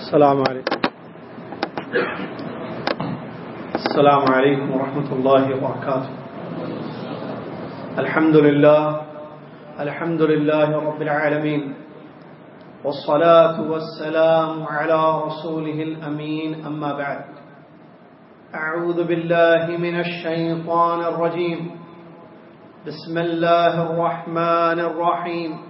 السلام عليكم. السلام عليكم ورحمة الله وبركاته. الحمد لله الحمد لله رب العالمين. والصلاة والسلام على رسوله الأمين، أما بعد. أعوذ بالله من الشيطان الرجيم. بسم الله الرحمن الرحيم.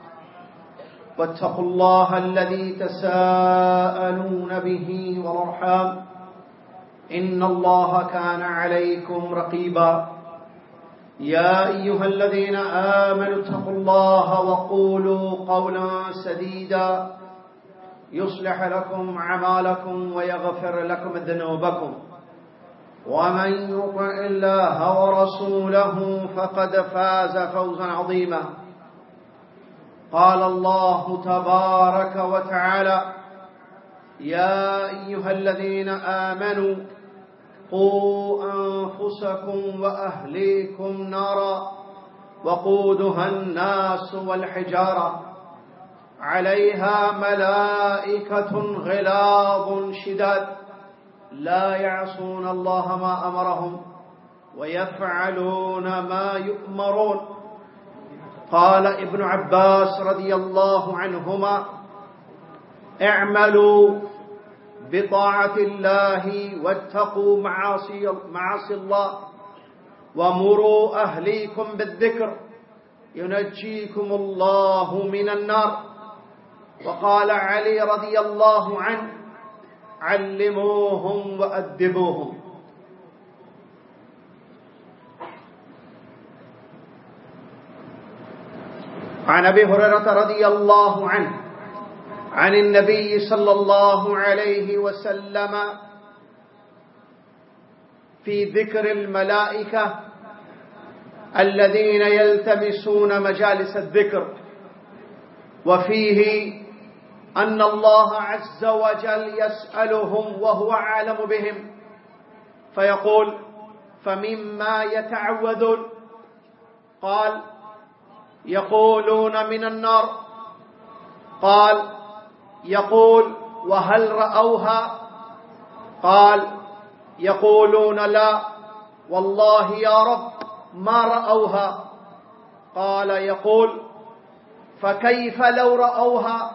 واتقوا الله الذي تساءلون به والارحام إن الله كان عليكم رقيبا. يا أيها الذين آمنوا اتقوا الله وقولوا قولا سديدا. يصلح لكم عمالكم ويغفر لكم ذنوبكم. ومن يطع الله ورسوله فقد فاز فوزا عظيما. قال الله تبارك وتعالى يا أيها الذين آمنوا قوا أنفسكم وأهليكم نارا وقودها الناس والحجارة عليها ملائكة غلاظ شداد لا يعصون الله ما أمرهم ويفعلون ما يؤمرون قال ابن عباس رضي الله عنهما اعملوا بطاعة الله واتقوا معاصي, معاصي الله ومروا أهليكم بالذكر ينجيكم الله من النار۔ وقال علي رضي الله عنه علموهم وأدبوهم عن أبي هريرة رضي الله عنه، عن النبي صلى الله عليه وسلم في ذكر الملائكة الذين يلتمسون مجالس الذكر، وفيه أن الله عز وجل يسألهم وهو عالم بهم، فيقول فمما يتعوذون؟ قال يقولون من النار. قال، يقول، وهل رأوها؟ قال، يقولون لا. والله يا رب ما رأوها. قال، يقول، فكيف لو رأوها؟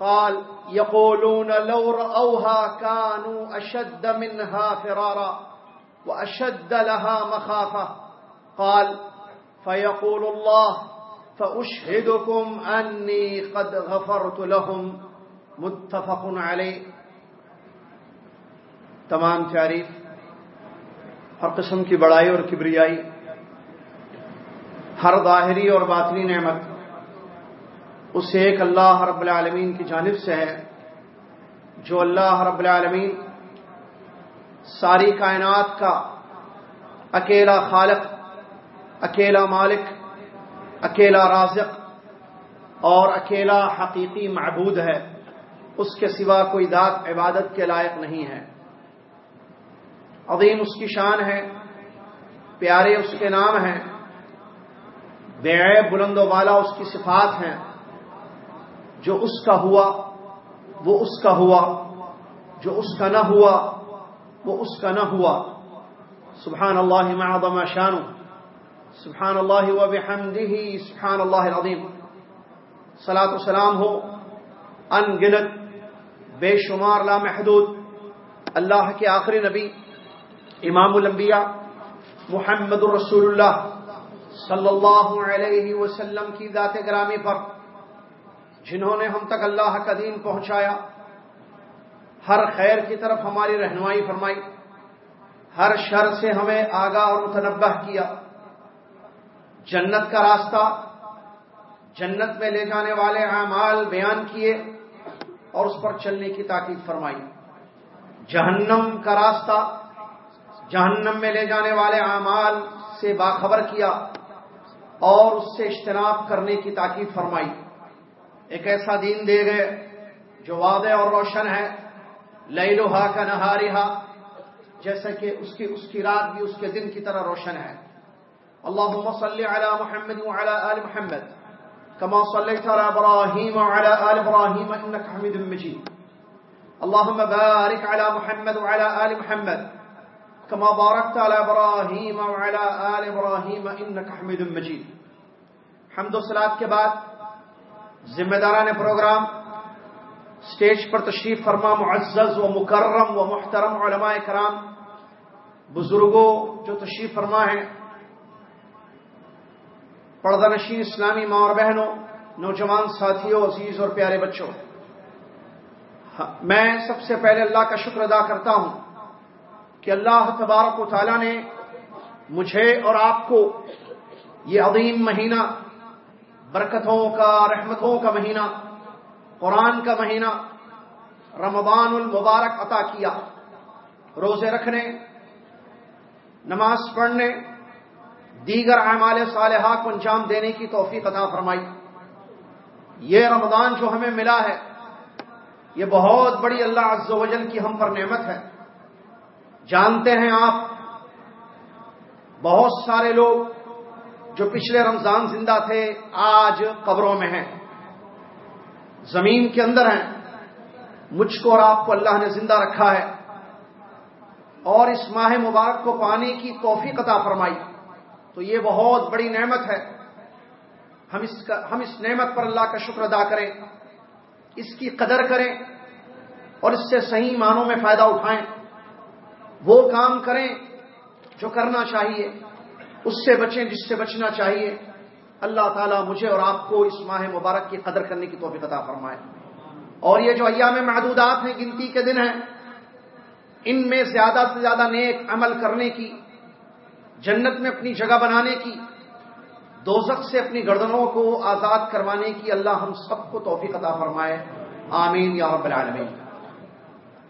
قال، يقولون لو رأوها كانوا أشد منها فرارا وأشد لها مخافة. قال فيقول الله فأشهدكم أني قد غفرت لهم متفق عليه تمام تعریف ہر قسم کی بڑائی اور کبریائی، ہر ظاہری اور باطنی نعمت، اس ایک اللہ رب العالمین کی جانب سے ہے، جو اللہ رب العالمین ساری کائنات کا اکیلا خالق اکیلا مالک، اکیلا رازق اور اکیلا حقیقی معبود ہے۔ اس کے سوا کوئی ذات عبادت کے لائق نہیں ہے۔ عظیم اس کی شان ہے، پیارے اس کے نام ہیں، بے بلند و بالا اس کی صفات ہیں۔ جو اس کا ہوا، وہ اس کا ہوا۔ جو اس کا نہ ہوا، وہ اس کا نہ ہوا۔ سبحان اللہ معظم شانو سبحان اللہ و سبحان اللہ العظیم۔ صلاة و سلام ہو ان گنت بے شمار لا محدود اللہ کے آخری نبی، امام الانبیاء، محمد الرسول اللہ صلی اللہ علیہ وسلم کی ذات گرامی پر، جنہوں نے ہم تک اللہ کا دین پہنچایا، ہر خیر کی طرف ہماری رہنمائی فرمائی، ہر شر سے ہمیں آگاہ اور متنبع کیا۔ جنت کا راستہ، جنت میں لے جانے والے اعمال بیان کیے اور اس پر چلنے کی تاکید فرمائی۔ جہنم کا راستہ، جہنم میں لے جانے والے اعمال سے باخبر کیا اور اس سے اجتناب کرنے کی تاکید فرمائی۔ ایک ایسا دین دے گئے جو واضح اور روشن ہے۔ لئی لوہا کا نہارا جیسا کہ اس کی اس کی رات بھی اس کے دن کی طرح روشن ہے۔ اللہ صلی علی محمد وعلى آل محمد كما صليت على ابراهيم وعلى آل ابراهيم انك حميد مجيد. اللهم بارك على محمد وعلى آل محمد كما باركت على ابراهيم وعلى آل ابراهيم انك حميد مجيد. حمد و صلات کے بعد ذمہ داران پروگرام اسٹیج پر تشریف فرما معزز و مکرم و محترم علماء کرام، بزرگوں جو تشریف فرما ہیں پردہ نشین اسلامی ماں اور بہنوں نوجوان ساتھیوں عزیز اور پیارے بچوں۔ میں سب سے پہلے اللہ کا شکر ادا کرتا ہوں کہ اللہ تبارک و تعالیٰ نے مجھے اور آپ کو یہ عظیم مہینہ، برکتوں کا، رحمتوں کا مہینہ، قرآن کا مہینہ، رمضان المبارک عطا کیا۔ روزے رکھنے، نماز پڑھنے دیگر اعمال صالحہ کو انجام دینے کی توفیق عطا فرمائی۔ یہ رمضان جو ہمیں ملا ہے، یہ بہت بڑی اللہ عز و جل کی ہم پر نعمت ہے۔ جانتے ہیں آپ، بہت سارے لوگ جو پچھلے رمضان زندہ تھے، آج قبروں میں ہیں۔ زمین کے اندر ہیں۔ مجھ کو اور آپ کو اللہ نے زندہ رکھا ہے۔ اور اس ماہ مبارک کو پانے کی توفیق عطا فرمائی۔ تو یہ بہت بڑی نعمت ہے۔ ہم اس کا ہم اس نعمت پر اللہ کا شکر ادا کریں، اس کی قدر کریں اور اس سے صحیح معنوں میں فائدہ اٹھائیں۔ وہ کام کریں جو کرنا چاہیے، اس سے بچیں جس سے بچنا چاہیے۔ اللہ تعالیٰ مجھے اور آپ کو اس ماہ مبارک کی قدر کرنے کی توفیق عطا فرمائے۔ اور یہ جو ایام محدودات ہیں، گنتی کے دن ہیں، ان میں زیادہ سے زیادہ نیک عمل کرنے کی جنت میں اپنی جگہ بنانے کی، دوزخ سے اپنی گردنوں کو آزاد کروانے کی اللہ ہم سب کو توفیق عطا فرمائے۔ آمین یا رب العالمین۔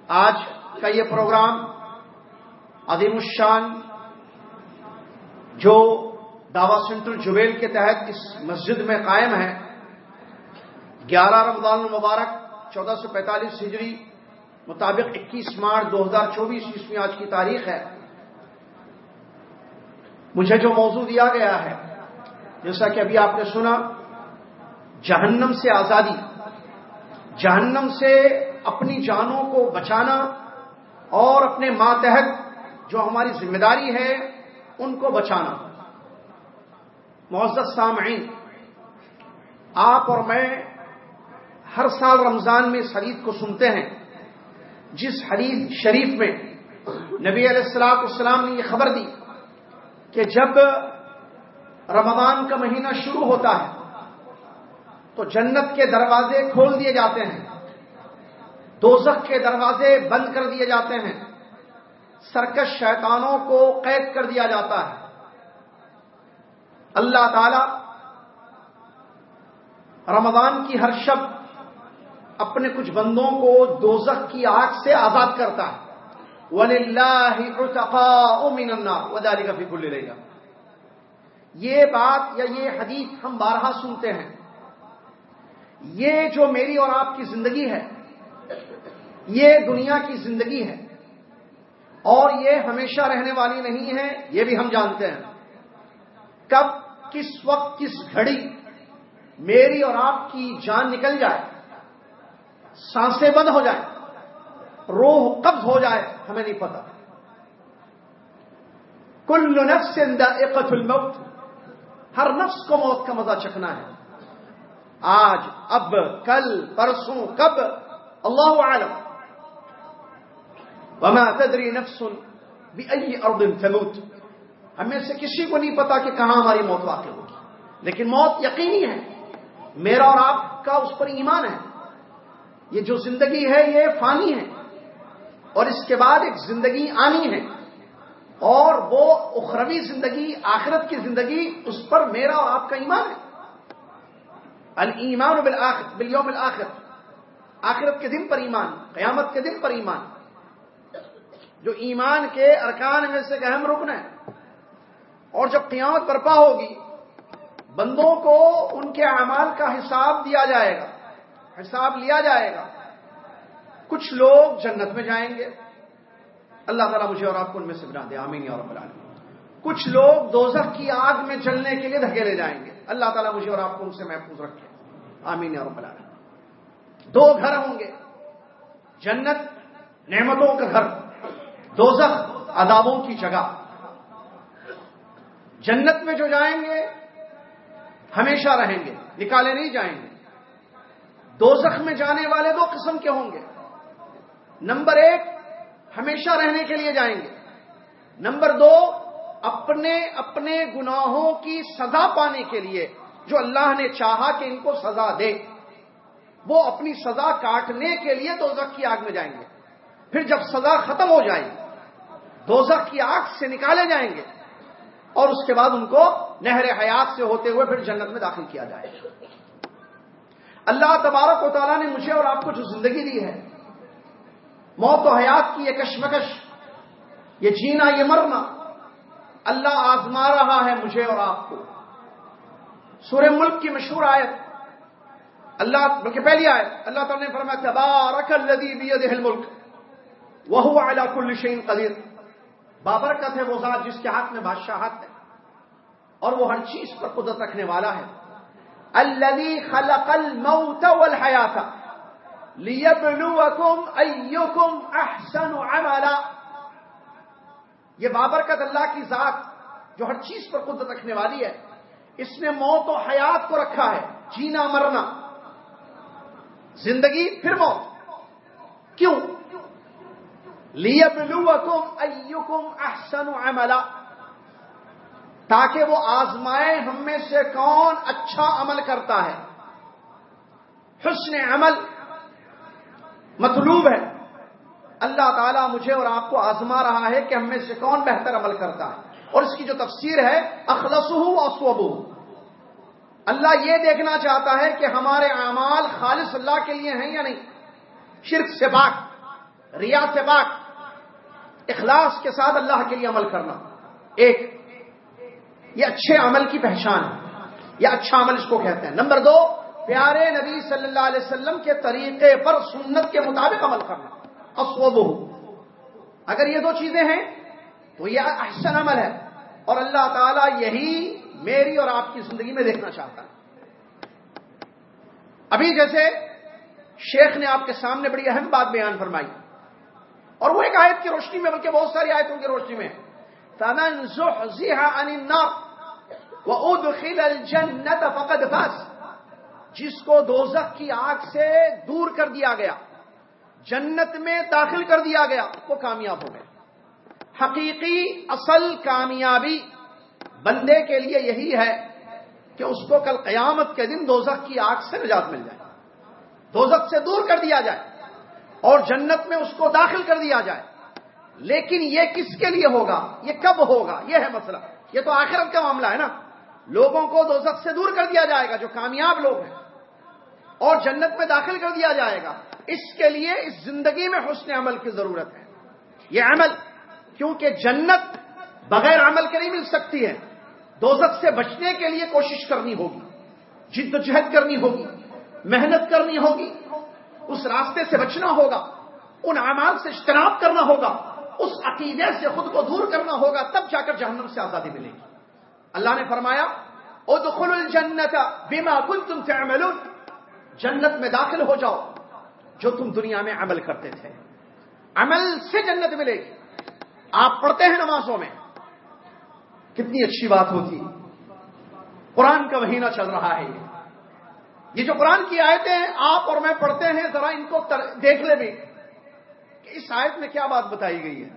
آج کا یہ پروگرام عظیم الشان، جو دعوی سینٹر جبیل کے تحت اس مسجد میں قائم ہے، گیارہ رمضان المبارک، چودہ سو پینتالیس ہجری، مطابق اکیس مارچ دو ہزار چوبیس عیسوی آج کی تاریخ ہے۔ مجھے جو موضوع دیا گیا ہے، جیسا کہ ابھی آپ نے سنا، جہنم سے آزادی، جہنم سے اپنی جانوں کو بچانا اور اپنے ماتحت جو ہماری ذمہ داری ہے، ان کو بچانا۔ معزز سامعین، آپ اور میں ہر سال رمضان میں اس حدیث کو سنتے ہیں، جس حدیث شریف میں نبی علیہ السلاط السلام نے یہ خبر دی۔ کہ جب رمضان کا مہینہ شروع ہوتا ہے تو جنت کے دروازے کھول دیے جاتے ہیں، دوزخ کے دروازے بند کر دیے جاتے ہیں، سرکش شیطانوں کو قید کر دیا جاتا ہے۔ اللہ تعالی رمضان کی ہر شب اپنے کچھ بندوں کو دوزخ کی آگ سے آزاد کرتا ہے۔ وداری کا فکر لے گا یہ بات یا یہ حدیث ہم بارہا سنتے ہیں۔ یہ جو میری اور آپ کی زندگی ہے، یہ دنیا کی زندگی ہے، اور یہ ہمیشہ رہنے والی نہیں ہے، یہ بھی ہم جانتے ہیں۔ کب، کس وقت، کس گھڑی میری اور آپ کی جان نکل جائے، سانسیں بند ہو جائیں۔ روح قبض ہو جائے، ہمیں نہیں پتا۔ کل نفس ذائقۃ الموت، ہر نفس کو موت کا مزہ چکھنا ہے۔ آج، اب، کل، پرسوں، کب؟ اللہ عالم وما تدری نفس بأي ارض تموت۔ ہمیں سے کسی کو نہیں پتا کہ کہاں ہماری موت واقع ہوگی۔ لیکن موت یقینی ہے۔ میرا اور آپ کا اس پر ایمان ہے۔ یہ جو زندگی ہے، یہ فانی ہے۔ اور اس کے بعد ایک زندگی آنی ہے اور وہ اخروی زندگی، آخرت کی زندگی اس پر میرا اور آپ کا ایمان ہے۔ المان بالیوم بالآخر آخرت کے دن پر ایمان، قیامت کے دن پر ایمان۔ جو ایمان کے ارکان میں سے ایک اہم رکن ہے۔ اور جب قیامت برپا ہوگی، بندوں کو ان کے اعمال کا حساب دیا جائے گا۔ حساب لیا جائے گا۔ کچھ لوگ جنت میں جائیں گے۔ اللہ تعالیٰ مجھے اور آپ کو ان میں سے بنا دے، آمین اور بلا کچھ لوگ دوزخ کی آگ میں چلنے کے لیے دھکیلے جائیں گے۔ اللہ تعالیٰ مجھے اور آپ کو ان سے محفوظ رکھے۔ آمین اور بلا دو گھر ہوں گے۔ جنت نعمتوں کا گھر، دوزخ ادابوں کی جگہ۔ جنت میں جو جائیں گے، ہمیشہ رہیں گے، نکالے نہیں جائیں گے۔ دو زخم میں جانے والے دو قسم کے ہوں گے۔ نمبر ایک، ہمیشہ رہنے کے لیے جائیں گے۔ نمبر دو، اپنے اپنے گناہوں کی سزا پانے کے لیے جو اللہ نے چاہا کہ ان کو سزا دے، وہ اپنی سزا کاٹنے کے لیے دوزخ کی آگ میں جائیں گے۔ پھر جب سزا ختم ہو جائے گی، دوزخ کی آگ سے نکالے جائیں گے اور اس کے بعد ان کو نہر حیات سے ہوتے ہوئے پھر جنت میں داخل کیا جائے۔ اللہ تبارک و تعالیٰ نے مجھے اور آپ کو جو زندگی دی ہے موت و حیات کی یہ کشمکش، یہ جینا، یہ مرنا۔ اللہ آزما رہا ہے مجھے اور آپ کو۔ سورہ ملک کی مشہور آیت۔ اللہ بلکہ پہلی آیت۔ اللہ تعالیٰ نے فرمایا، تبارک الذی بیدہ الملک۔ وہو علی کل شیء قدیر۔ بابرکت ہے وہ ذات جس کے ہاتھ میں بادشاہت ہے۔ اور وہ ہر چیز پر قدرت رکھنے والا ہے۔ الذي خلق الموت والحیات لیبلوکم ایکم احسن عملا۔ یہ بابرکت اللہ کی ذات جو ہر چیز پر قدرت رکھنے والی ہے، اس نے موت و حیات کو رکھا ہے، جینا مرنا۔ زندگی، پھر موت۔ کیوں؟ لیبلوکم ایکم احسن عملا۔ تاکہ وہ آزمائے ہم میں سے کون اچھا عمل کرتا ہے۔ حسن عمل۔ مطلوب ہے۔ اللہ تعالیٰ مجھے اور آپ کو آزما رہا ہے کہ ہم میں سے کون بہتر عمل کرتا ہے۔ اور اس کی جو تفسیر ہے اخلص ہو اللہ یہ دیکھنا چاہتا ہے کہ ہمارے اعمال خالص اللہ کے لیے ہیں یا نہیں۔ شرک سے پاک، ریا سے پاک، اخلاص کے ساتھ اللہ کے لیے عمل کرنا۔ ایک، یہ اچھے عمل کی پہچان ہے۔ یہ اچھا عمل اس کو کہتے ہیں۔ نمبر دو پیارے نبی صلی اللہ علیہ وسلم کے طریقے پر سنت کے مطابق عمل کرنا۔ اصوب اگر یہ دو چیزیں ہیں، تو یہ احسن عمل ہے۔ اور اللہ تعالیٰ یہی میری اور آپ کی زندگی میں دیکھنا چاہتا ہے۔ ابھی جیسے شیخ نے آپ کے سامنے بڑی اہم بات بیان فرمائی۔ اور وہ ایک آیت کی روشنی میں، بلکہ بہت ساری آیتوں کی روشنی میں۔ الجنت فقد فاز۔ جس کو دوزخ کی آگ سے دور کر دیا گیا، جنت میں داخل کر دیا گیا، وہ کامیاب ہو گئے۔ حقیقی اصل کامیابی بندے کے لیے یہی ہے کہ اس کو کل قیامت کے دن دوزخ کی آگ سے نجات مل جائے۔ دوزخ سے دور کر دیا جائے اور جنت میں اس کو داخل کر دیا جائے۔ لیکن یہ کس کے لیے ہوگا؟ یہ کب ہوگا؟ یہ ہے مسئلہ۔ یہ تو آخرت کا معاملہ ہے نا۔ لوگوں کو دوزخ سے دور کر دیا جائے گا، جو کامیاب لوگ ہیں۔ اور جنت میں داخل کر دیا جائے گا۔ اس کے لیے اس زندگی میں حسن عمل کی ضرورت ہے۔ یہ عمل کیونکہ جنت بغیر عمل کے نہیں مل سکتی ہے۔ دوزخ سے بچنے کے لیے کوشش کرنی ہوگی، جد و جہد کرنی ہوگی، محنت کرنی ہوگی۔ اس راستے سے بچنا ہوگا، ان اعمال سے اجتناب کرنا ہوگا، اس عقیدے سے خود کو دور کرنا ہوگا، تب جا کر جہنم سے آزادی ملے گی۔ اللہ نے فرمایا ادخل الجنت بما کنتم تعملون۔ جنت میں داخل ہو جاؤ، جو تم دنیا میں عمل کرتے تھے۔ عمل سے جنت ملے گی۔ آپ پڑھتے ہیں نمازوں میں۔ کتنی اچھی بات ہوتی۔ قرآن کا مہینہ چل رہا ہے۔ یہ جو قرآن کی آیتیں ہیں آپ اور میں پڑھتے ہیں، ذرا ان کو دیکھ لے بھی۔ کہ اس آیت میں کیا بات بتائی گئی ہے۔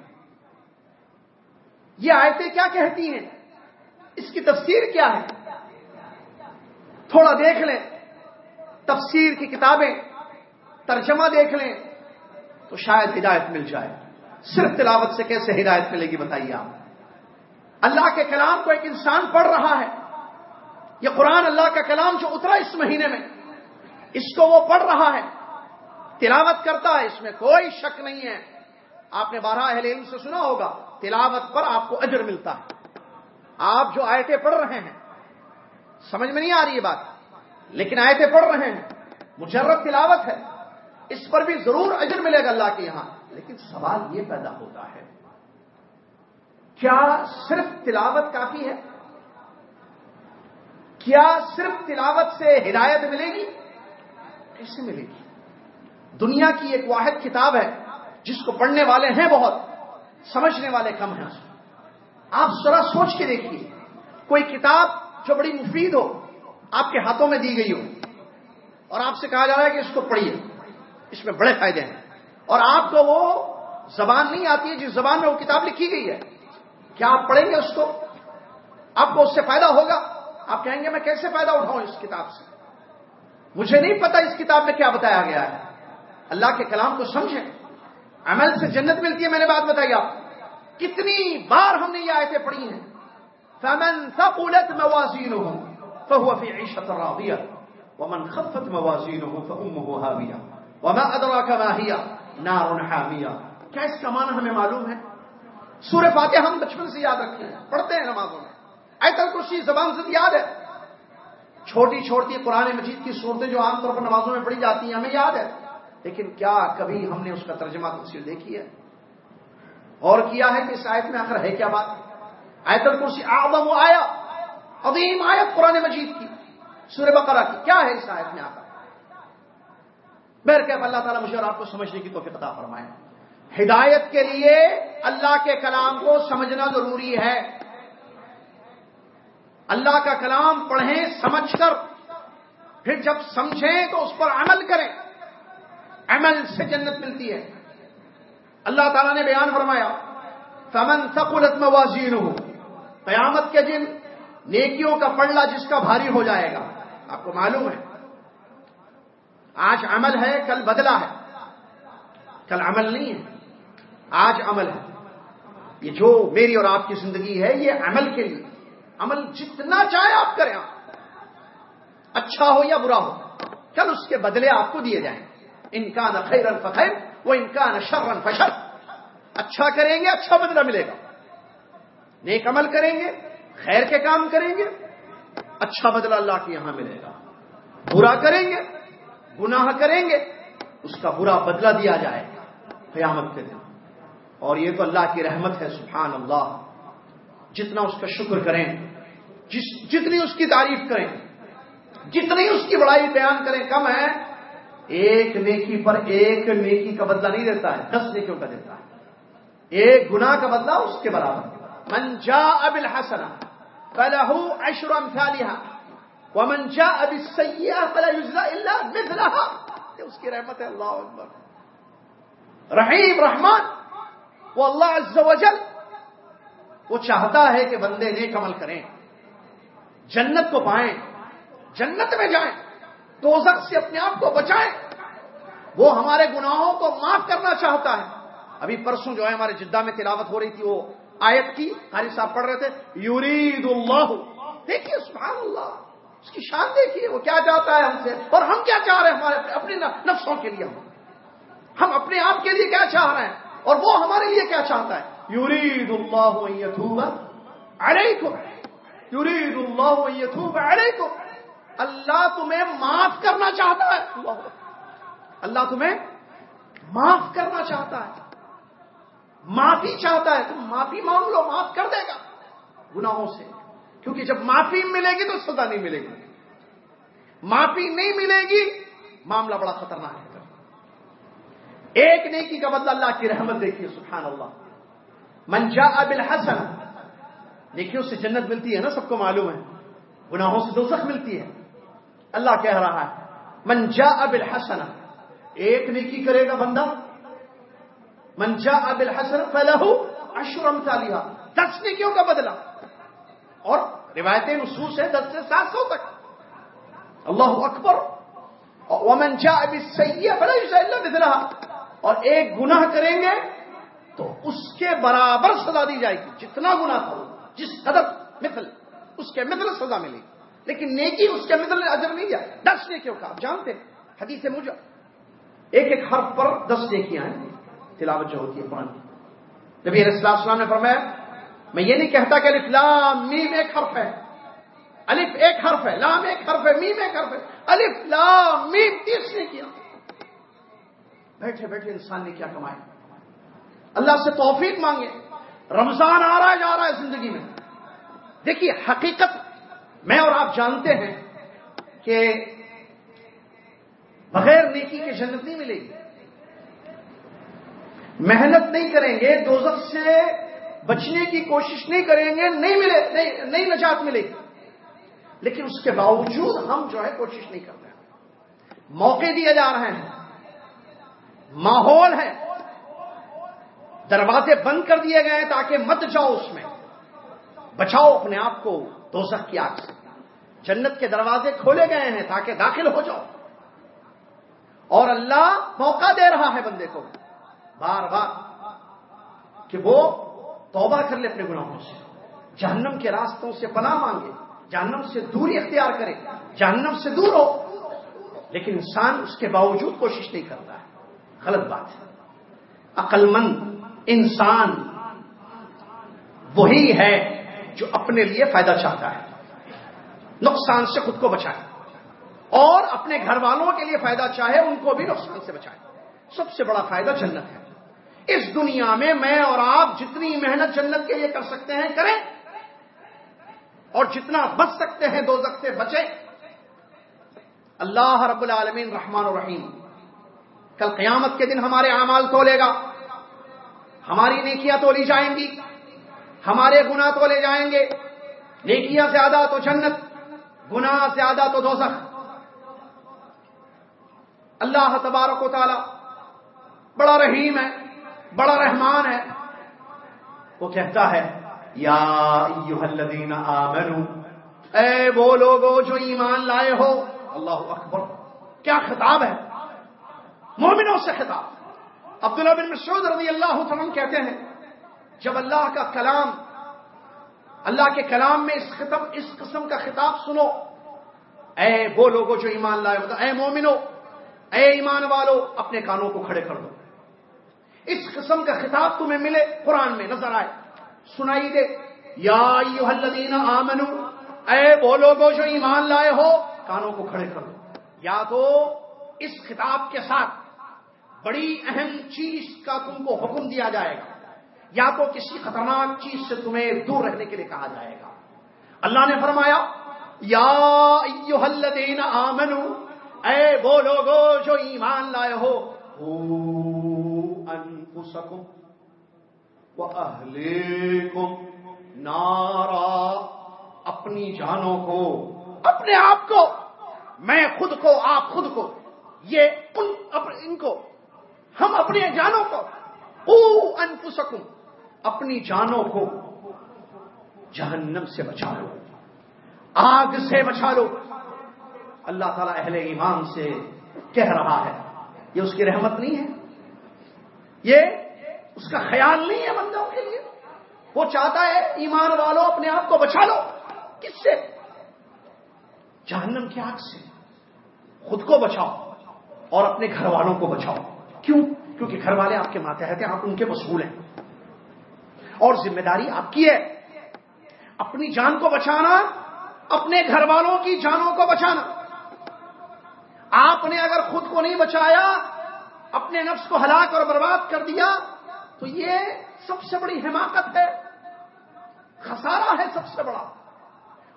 یہ آیتیں کیا کہتی ہیں؟ اس کی تفسیر کیا ہے؟ تھوڑا دیکھ لیں۔ تفسیر کی کتابیں ترجمہ دیکھ لیں تو شاید ہدایت مل جائے۔ صرف تلاوت سے کیسے ہدایت ملے گی بتائیے آپ۔ اللہ کے کلام کو ایک انسان پڑھ رہا ہے۔ یہ قرآن اللہ کا کلام جو اترا اس مہینے میں، اس کو وہ پڑھ رہا ہے۔ تلاوت کرتا ہے، اس میں کوئی شک نہیں ہے۔ آپ نے بارہ اہل علم سے سنا ہوگا، تلاوت پر آپ کو اجر ملتا ہے۔ آپ جو آیتیں پڑھ رہے ہیں، سمجھ میں نہیں آ رہی یہ بات؟ لیکن آیتیں پڑھ رہے ہیں۔ مجرد تلاوت ہے۔ اس پر بھی ضرور اجر ملے گا اللہ کے یہاں۔ لیکن سوال یہ پیدا ہوتا ہے، کیا صرف تلاوت کافی ہے؟ کیا صرف تلاوت سے ہدایت ملے گی؟ کیسے ملے گی؟ دنیا کی ایک واحد کتاب ہے، جس کو پڑھنے والے ہیں بہت، سمجھنے والے کم ہیں۔ آپ ذرا سوچ کے دیکھیے، کوئی کتاب جو بڑی مفید ہو آپ کے ہاتھوں میں دی گئی ہو۔ اور آپ سے کہا جا رہا ہے کہ اس کو پڑھیے۔ اس میں بڑے فائدے ہیں۔ اور آپ کو وہ زبان نہیں آتی ہے جس زبان میں وہ کتاب لکھی گئی ہے۔ کیا آپ پڑھیں گے اس کو؟ آپ کو اس سے فائدہ ہوگا؟ آپ کہیں گے، میں کیسے فائدہ اٹھاؤں اس کتاب سے؟ مجھے نہیں پتا اس کتاب میں کیا بتایا گیا ہے۔ اللہ کے کلام کو سمجھیں۔ عمل سے جنت ملتی ہے، میں نے بات بتائی آپ کتنی بار ہم نے یہ آیتیں پڑھی ہیں۔ فمن ثقلت موازینه فهو في عيشة راضية. ومن خفت موازینه فأمه هاوية. وما أدراك ما هي؟ نار حامية. کیا اس کا معنی ہمیں معلوم ہے؟ سورہ فاتحہ ہم بچپن سے یاد رکھتے ہیں، پڑھتے ہیں نمازوں میں۔ ایت الکرسی زبان سے یاد ہے۔ چھوٹی چھوٹی قرآن مجید کی صورتیں جو عام طور پر نمازوں میں پڑھی جاتی ہیں، ہمیں یاد ہے۔ لیکن کیا کبھی ہم نے اس کا ترجمہ تفصیل دیکھی ہے؟ اور کیا ہے کہ اس آیت میں آخر ہے کیا بات؟ آیت الکرسی آدم آیا۔ عظیم آیت قرآن مجید کی، سورہ بقرہ کی۔ کیا ہے اس آیت میں آخر بہر کہ اللہ تعالیٰ مجھے اور آپ کو سمجھنے کی تو فکتا فرمائے۔ ہدایت کے لیے اللہ کے کلام کو سمجھنا ضروری ہے۔ اللہ کا کلام پڑھیں، سمجھ کر، پھر جب سمجھیں تو اس پر عمل کریں۔ عمل سے جنت ملتی ہے۔ اللہ تعالیٰ نے بیان فرمایا، فمن ثقلت موازین قیامت کے دن نیکیوں کا پڑلا جس کا بھاری ہو جائے گا۔ آپ کو معلوم ہے۔ آج عمل ہے، کل بدلا ہے۔ کل عمل نہیں ہے۔ آج عمل ہے۔ یہ جو میری اور آپ کی زندگی ہے، یہ عمل کے لیے۔ عمل جتنا چاہے آپ کریں آپ۔ اچھا ہو یا برا ہو، کل اس کے بدلے آپ کو دیے جائیں۔ انکان خیر الفخیر وہ انکان شر فشر۔ اچھا کریں گے اچھا بدلہ ملے گا۔ نیک عمل کریں گے خیر کے کام کریں گے اچھا بدلہ اللہ کے یہاں ملے گا۔ برا کریں گے، گناہ کریں گے، اس کا برا بدلہ دیا جائے گا قیامت کے دن۔ اور یہ تو اللہ کی رحمت ہے سبحان اللہ جتنا اس کا شکر کریں، جس، جتنی اس کی تعریف کریں، جتنی اس کی بڑائی بیان کریں، کم ہے۔ ایک نیکی پر ایک نیکی کا بدلہ نہیں دیتا ہے، دس نیکیوں کا دیتا ہے۔ ایک گنا کا بدلہ اس کے برابر۔ من جا اب الحسن فلح اشر امثالها ومن جاء بالسيئه فلا يجزى الا مثلها اس کی رحمت ہے، اللہ اکبر۔ رحیم، رحمان وہ اللہ عز و جل وہ چاہتا ہے کہ بندے نیک عمل کریں، جنت کو پائیں، جنت میں جائیں، دوزخ سے اپنے آپ کو بچائیں۔ وہ ہمارے گناہوں کو معاف کرنا چاہتا ہے۔ ابھی پرسوں جو ہے ہمارے جدہ میں تلاوت ہو رہی تھی، وہ آیت کی قاری صاحب پڑھ رہے تھے یورید اللہ دیکھیے سبحان اللہ اس کی شان دیکھیے، وہ کیا چاہتا ہے ہم سے؟ اور ہم کیا چاہ رہے ہیں ہمارے اپنے نفسوں کے لیے؟ ہم اپنے آپ کے لیے کیا چاہ رہے ہیں؟ اور وہ ہمارے لیے کیا چاہتا ہے؟ یورید اللہ یتوب علیکم۔ یورید اللہ یتوب علیکم۔ اللہ تمہیں معاف کرنا چاہتا ہے۔ اللہ تمہیں معاف کرنا چاہتا ہے۔ معافی چاہتا ہے تم معافی مانگ لو، معاف کر دے گا۔ گناہوں سے۔ کیونکہ جب معافی ملے گی تو سزا نہیں ملے گی۔ معافی نہیں ملے گی، معاملہ بڑا خطرناک ہے۔ ایک نیکی کا بدلہ اللہ کی رحمت دیکھیے سبحان اللہ منجا اب الحسن نیکیوں سے جنت ملتی ہے نا، سب کو معلوم ہے۔ گناہوں سے دوزخ ملتی ہے۔ اللہ کہہ رہا ہے منجا اب الحسن ایک نیکی کرے گا بندہ منجا اب الحسن فلح اشرم تالیہ دس نیکیوں کا بدلہ۔ اور روایتیں محسوس ہے دس سے سات سو تک۔ اللہ اکبر۔ ومن جاء بالسیئہ فلا یجزى الا مثلها اور ایک گناہ کریں گے تو اس کے برابر سزا دی جائے گی۔ جتنا گناہ کرو، جس قدر مثل، اس کے مثل سزا ملے گی۔ لیکن نیکی اس کے مثل اجر نہیں جائے۔ دس نیکیوں کا۔ آپ جانتے ہیں، حدیث مجھے۔ ایک ایک حرف پر دس نیکیاں ہیں۔ تلاوت جو ہوتی ہے قرآن کی۔ نبی علیہ السلام نے فرمایا، میں یہ نہیں کہتا کہ الف لام میم ایک حرف ہے۔ الف ایک حرف ہے، لام ایک حرف ہے، میم ایک حرف ہے۔ الف لام میم تیس نے کیا۔ بیٹھے بیٹھے انسان نے کیا کمایا؟ اللہ سے توفیق مانگے۔ رمضان آ رہا ہے، جا رہا ہے زندگی میں۔ دیکھیے، حقیقت، میں اور آپ جانتے ہیں کہ بغیر نیکی کی جنت نہیں ملے گی۔ محنت نہیں کریں گے، دوزخ سے بچنے کی کوشش نہیں کریں گے، نہیں ملے، نہیں نجات ملے گی۔ لیکن اس کے باوجود ہم جو ہے کوشش نہیں کر رہے۔ موقع دیے جا رہے ہیں۔ ماحول ہے۔ دروازے بند کر دیے گئے ہیں تاکہ مت جاؤ اس میں۔ بچاؤ اپنے آپ کو دوزخ کی آگ سے۔ جنت کے دروازے کھولے گئے ہیں تاکہ داخل ہو جاؤ۔ اور اللہ موقع دے رہا ہے بندے کو۔ بار بار کہ وہ توبہ کر لے اپنے گناہوں سے۔ جہنم کے راستوں سے پناہ مانگے، جہنم سے دوری اختیار کرے، جہنم سے دور ہو۔ لیکن انسان اس کے باوجود کوشش نہیں کرتا ہے۔ غلط بات ہے۔ عقل مند انسان وہی ہے جو اپنے لیے فائدہ چاہتا ہے۔ نقصان سے خود کو بچائے۔ اور اپنے گھر والوں کے لیے فائدہ چاہے، ان کو بھی نقصان سے بچائے۔ سب سے بڑا فائدہ جنت ہے۔ اس دنیا میں میں اور آپ جتنی محنت جنت کے لیے کر سکتے ہیں، کریں۔ اور جتنا بچ سکتے ہیں، دو سے بچیں۔ اللہ رب العالمین رحمان الرحیم کل قیامت کے دن ہمارے اعمال تولے گا۔ ہماری نیکیاں تولی جائیں گی۔ ہمارے گنا تولے جائیں گے۔ نیکیاں زیادہ تو جنت گنا زیادہ تو دوزخ اللہ تبارک و تعالی بڑا رحیم ہے۔ بڑا رحمان ہے۔ وہ کہتا ہے، یا الذین آمنو، اے وہ لوگوں جو ایمان لائے ہو، اللہ اکبر، کیا خطاب ہے؟ مومنوں سے خطاب۔ عبداللہ بن مسعود رضی اللہ عنہ کہتے ہیں، جب اللہ کا کلام، اللہ کے کلام میں اس خطب، اس قسم کا خطاب سنو، اے وہ لوگوں جو ایمان لائے اے مومنو، اے ایمان والو، اپنے کانوں کو کھڑے کر دو۔ اس قسم کا خطاب تمہیں ملے، قرآن میں نظر آئے۔ سنائی دے۔ یا الذین آمنو، اے وہ لوگوں جو ایمان لائے ہو، کانوں کو کھڑے کر دو یا تو اس خطاب کے ساتھ بڑی اہم چیز کا تم کو حکم دیا جائے گا۔ یا تو کسی خطرناک چیز سے تمہیں دور رہنے کے لیے کہا جائے گا۔ اللہ نے فرمایا، یا الذین آمنو، اے وہ لوگو جو ایمان لائے ہو انفسکم و نارا۔ اپنی جانوں کو، اپنے آپ کو، میں خود کو، آپ خود کو، یہ ان ان کو، ہم اپنی جانوں کو۔ او انفسکم اپنی جانوں کو جہنم سے بچا لو، آگ سے بچا لو۔ اللہ تعالیٰ اہل ایمان سے کہہ رہا ہے، یہ اس کی رحمت نہیں ہے۔ یہ اس کا خیال نہیں ہے بندوں کے لیے۔ وہ چاہتا ہے ایمان والو اپنے آپ کو بچا لو۔ کس سے؟ جہنم کی آگ سے۔ خود کو بچاؤ اور اپنے گھر والوں کو بچاؤ۔ کیوں؟ کیونکہ گھر والے آپ کے ماتحت ہیں، آپ ان کے مشغول ہیں۔ اور ذمہ داری آپ کی ہے۔ اپنی جان کو بچانا، اپنے گھر والوں کی جانوں کو بچانا۔ آپ نے اگر خود کو نہیں بچایا اپنے نفس کو ہلاک اور برباد کر دیا، تو یہ سب سے بڑی حماقت ہے۔ خسارہ ہے سب سے بڑا۔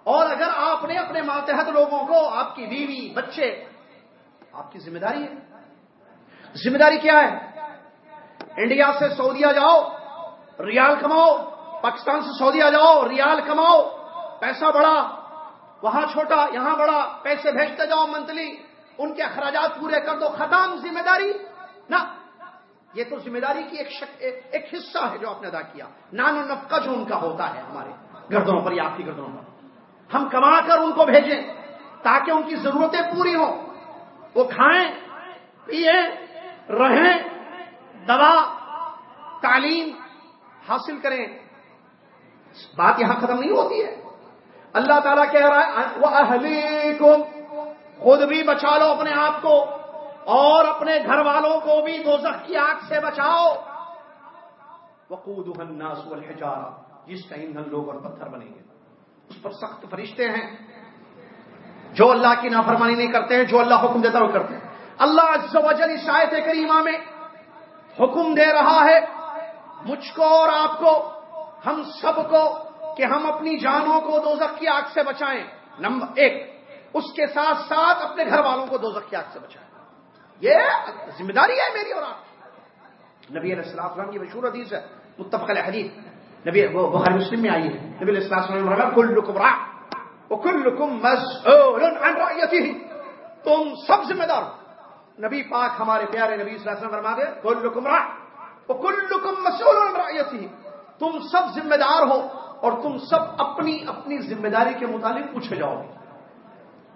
اور اگر آپ نے اپنے ماتحت لوگوں کو، آپ کی بیوی، بچے، آپ کی ذمہ داری ہے۔ ذمہ داری کیا ہے؟ انڈیا سے سعودیہ جاؤ، ریال کماؤ، پاکستان سے سعودیہ جاؤ، ریال کماؤ، پیسہ بڑا وہاں چھوٹا، یہاں بڑا، پیسے بھیجتے جاؤ منتھلی ان کے اخراجات پورے کر دو۔ ختم ذمہ داری۔ نہ، یہ تو ذمہ داری کی ایک شک، ایک حصہ ہے جو آپ نے ادا کیا۔ نان و نفقہ جو ان کا ہوتا ہے ہمارے گردنوں پر یا آپ کی گردنوں پر۔ ہم کما کر ان کو بھیجیں تاکہ ان کی ضرورتیں پوری ہوں۔ وہ کھائیں، پیئیں، رہیں، دوا، تعلیم حاصل کریں۔ بات یہاں ختم نہیں ہوتی ہے۔ اللہ تعالیٰ کہہ رہا ہے وہ اہلی خود بھی بچا لو اپنے آپ کو۔ اور اپنے گھر والوں کو بھی دوزخ کی آگ سے بچاؤ۔ وقود الناس والحجارہ جس کا ایندھن لوگ اور پتھر بنیں گے۔ اس پر سخت فرشتے ہیں۔ جو اللہ کی نافرمانی نہیں کرتے ہیں، جو اللہ حکم دیتا وہ کرتے ہیں۔ اللہ عز و جل اس آیت کریمہ میں حکم دے رہا ہے، مجھ کو اور آپ کو، ہم سب کو، کہ ہم اپنی جانوں کو دوزخ کی آگ سے بچائیں۔ نمبر ایک، اس کے ساتھ ساتھ اپنے گھر والوں کو دوزخ کی آگ سے بچائیں۔ یہ ذمہ داری ہے میری اور آپ نبی علیہ السلام کی مشہور حدیث ہے، متفق حدیث۔ نبی، وہ بخاری مسلم میں آئی ہے۔ نبی علیہ السلام کل رکم وہ کل رکم تم سب ذمہ دار نبی پاک ہمارے پیارے نبی صلی اللہ علیہ وسلم فرما دے کل رکم را کل رکم مسول تم سب ذمہ دار ہو اور تم سب اپنی اپنی ذمہ داری کے متعلق پوچھے جاؤ گے۔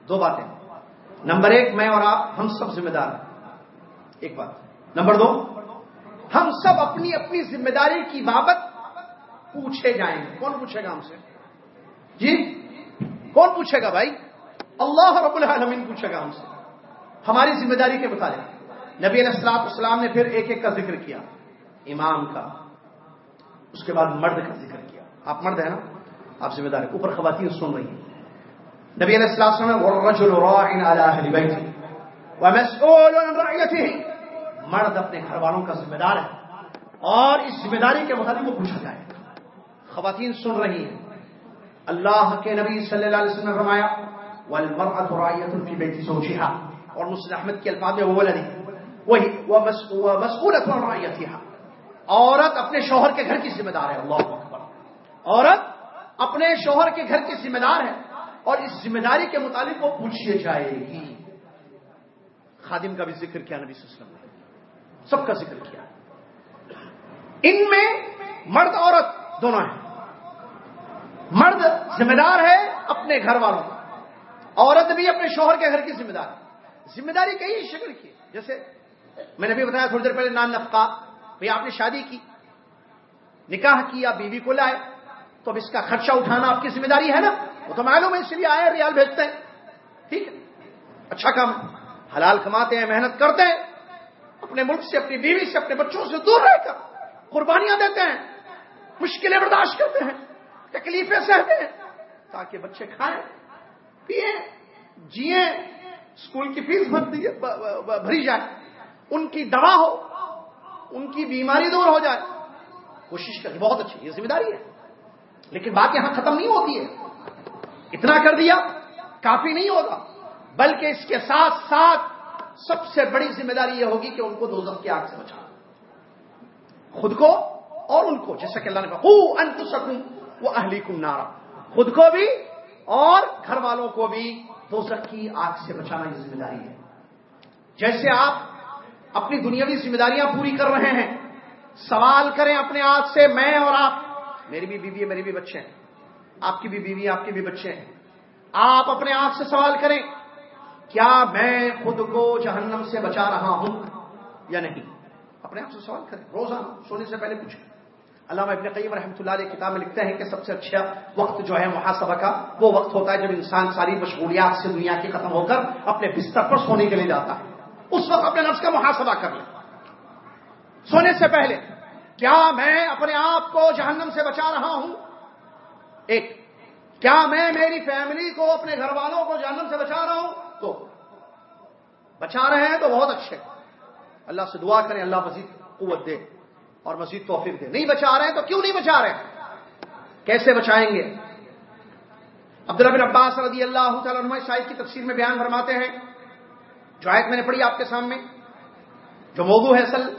دو باتیں۔ نمبر ایک، میں اور آپ ہم سب ذمہ دار ہیں۔ ایک بات۔ نمبر دو، ہم سب اپنی اپنی ذمہ داری کی بابت پوچھے جائیں گے۔ کون پوچھے گا ہم سے؟ جی؟ کون پوچھے گا بھائی؟ اللہ رب العالمین پوچھے گا ہم سے۔ ہماری ذمہ داری کے مطابق۔ نبی علیہ السلام اسلام نے پھر ایک ایک کا ذکر کیا، امام کا۔ اس کے بعد مرد کا ذکر کیا۔ آپ مرد ہیں نا؟ آپ ذمہ دار اوپر خواتین سن رہی ہیں۔ نبی علیہ السلام مرد اپنے گھر والوں کا ذمہ دار ہے اور اس ذمہ داری کے مطابق وہ پوچھا جائے۔ خواتین سن رہی ہیں۔ اللہ کے نبی صلی اللہ علیہ وسلم نے فرمایا بیٹی سوچیہ اور مسلم احمد کے الفاظ میں وہ وہی، وہ مسئولت عورت اپنے شوہر کے گھر کی ذمہ دار ہے۔ اللہ اکبر۔ عورت اپنے شوہر کے گھر کی ذمہ دار ہے۔ اور اس ذمہ داری کے مطابق وہ پوچھیے جائے گی۔ خادم کا بھی ذکر کیا نبی صلی اللہ علیہ وسلم نے۔ سب کا ذکر کیا۔ ان میں مرد عورت دونوں ہیں۔ مرد ذمہ دار ہے اپنے گھر والوں کا۔ عورت بھی اپنے شوہر کے گھر کی ذمہ دار ہے۔ ذمہ داری کئی شکل کی جیسے میں نے بھی بتایا تھوڑی دیر پہلے نان نفقہ بھائی آپ نے شادی کی، نکاح کیا، بیوی کو لائے۔ تو اب اس کا خرچہ اٹھانا آپ کی ذمہ داری ہے نا؟ وہ تو معلوم ہے، اس لیے آئے، ریال بھیجتے ہیں۔ ٹھیک ہے۔ اچھا کام۔ حلال کماتے ہیں، محنت کرتے ہیں، اپنے ملک سے، اپنی بیوی سے، اپنے بچوں سے دور رہ کر قربانیاں دیتے ہیں، مشکلیں برداشت کرتے ہیں، تکلیفیں سہتے ہیں، تاکہ بچے کھائیں، پیئیں جیئیں اسکول کی فیس بھری جائے، ان کی دوا ہو، ان کی بیماری دور ہو جائے۔ کوشش کریں بہت اچھی، یہ ذمہ داری ہے۔ لیکن بات یہاں ختم نہیں ہوتی ہے۔ اتنا کر دیا، کافی نہیں ہوگا۔ بلکہ اس کے ساتھ ساتھ سب سے بڑی ذمہ داری یہ ہوگی کہ ان کو دو کی آگ سے بچا خود کو اور ان کو، جیسا کہ اللہ نے انت سکوں وہ اہلی کم نارا خود کو بھی اور گھر والوں کو بھی دو کی آگ سے بچانا یہ ذمہ داری ہے۔ جیسے آپ اپنی دنیاوی ذمہ داریاں پوری کر رہے ہیں، سوال کریں اپنے آپ سے، میں اور آپ، میری بھی بیوی ہے، میری بھی بچے ہیں۔ آپ کی بھی بیوی آپ کے بھی بچے ہیں۔ آپ اپنے آپ سے سوال کریں کیا میں خود کو جہنم سے بچا رہا ہوں یا نہیں؟ اپنے آپ سے سوال کریں۔ روزانہ سونے سے پہلے پوچھیں۔ علامہ ابن قیم رحمۃ اللہ علیہ کتاب میں لکھتے ہیں کہ سب سے اچھا وقت جو ہے محاسبہ کا، وہ وقت ہوتا ہے جب انسان ساری مشغولیات سے دنیا کی ختم ہو کر اپنے بستر پر سونے کے لیے جاتا ہے۔ اس وقت اپنے نفس کا محاسبہ کر لیں سونے سے پہلے کیا میں اپنے آپ کو جہنم سے بچا رہا ہوں؟ ایک، کیا میں میری فیملی کو، اپنے گھر والوں کو جہنم سے بچا رہا ہوں؟ تو بچا رہے ہیں تو بہت اچھے اللہ سے دعا کریں، اللہ مزید قوت دے اور مزید توفیق دے۔ نہیں بچا رہے ہیں تو کیوں نہیں بچا رہے کیسے بچائیں گے؟ عبداللہ بن عباس رضی اللہ تعالیٰ عنہ شاہد کی تفسیر میں بیان فرماتے ہیں۔ جو آیت میں نے پڑھی آپ کے سامنے، جو موضوع ہے اصل،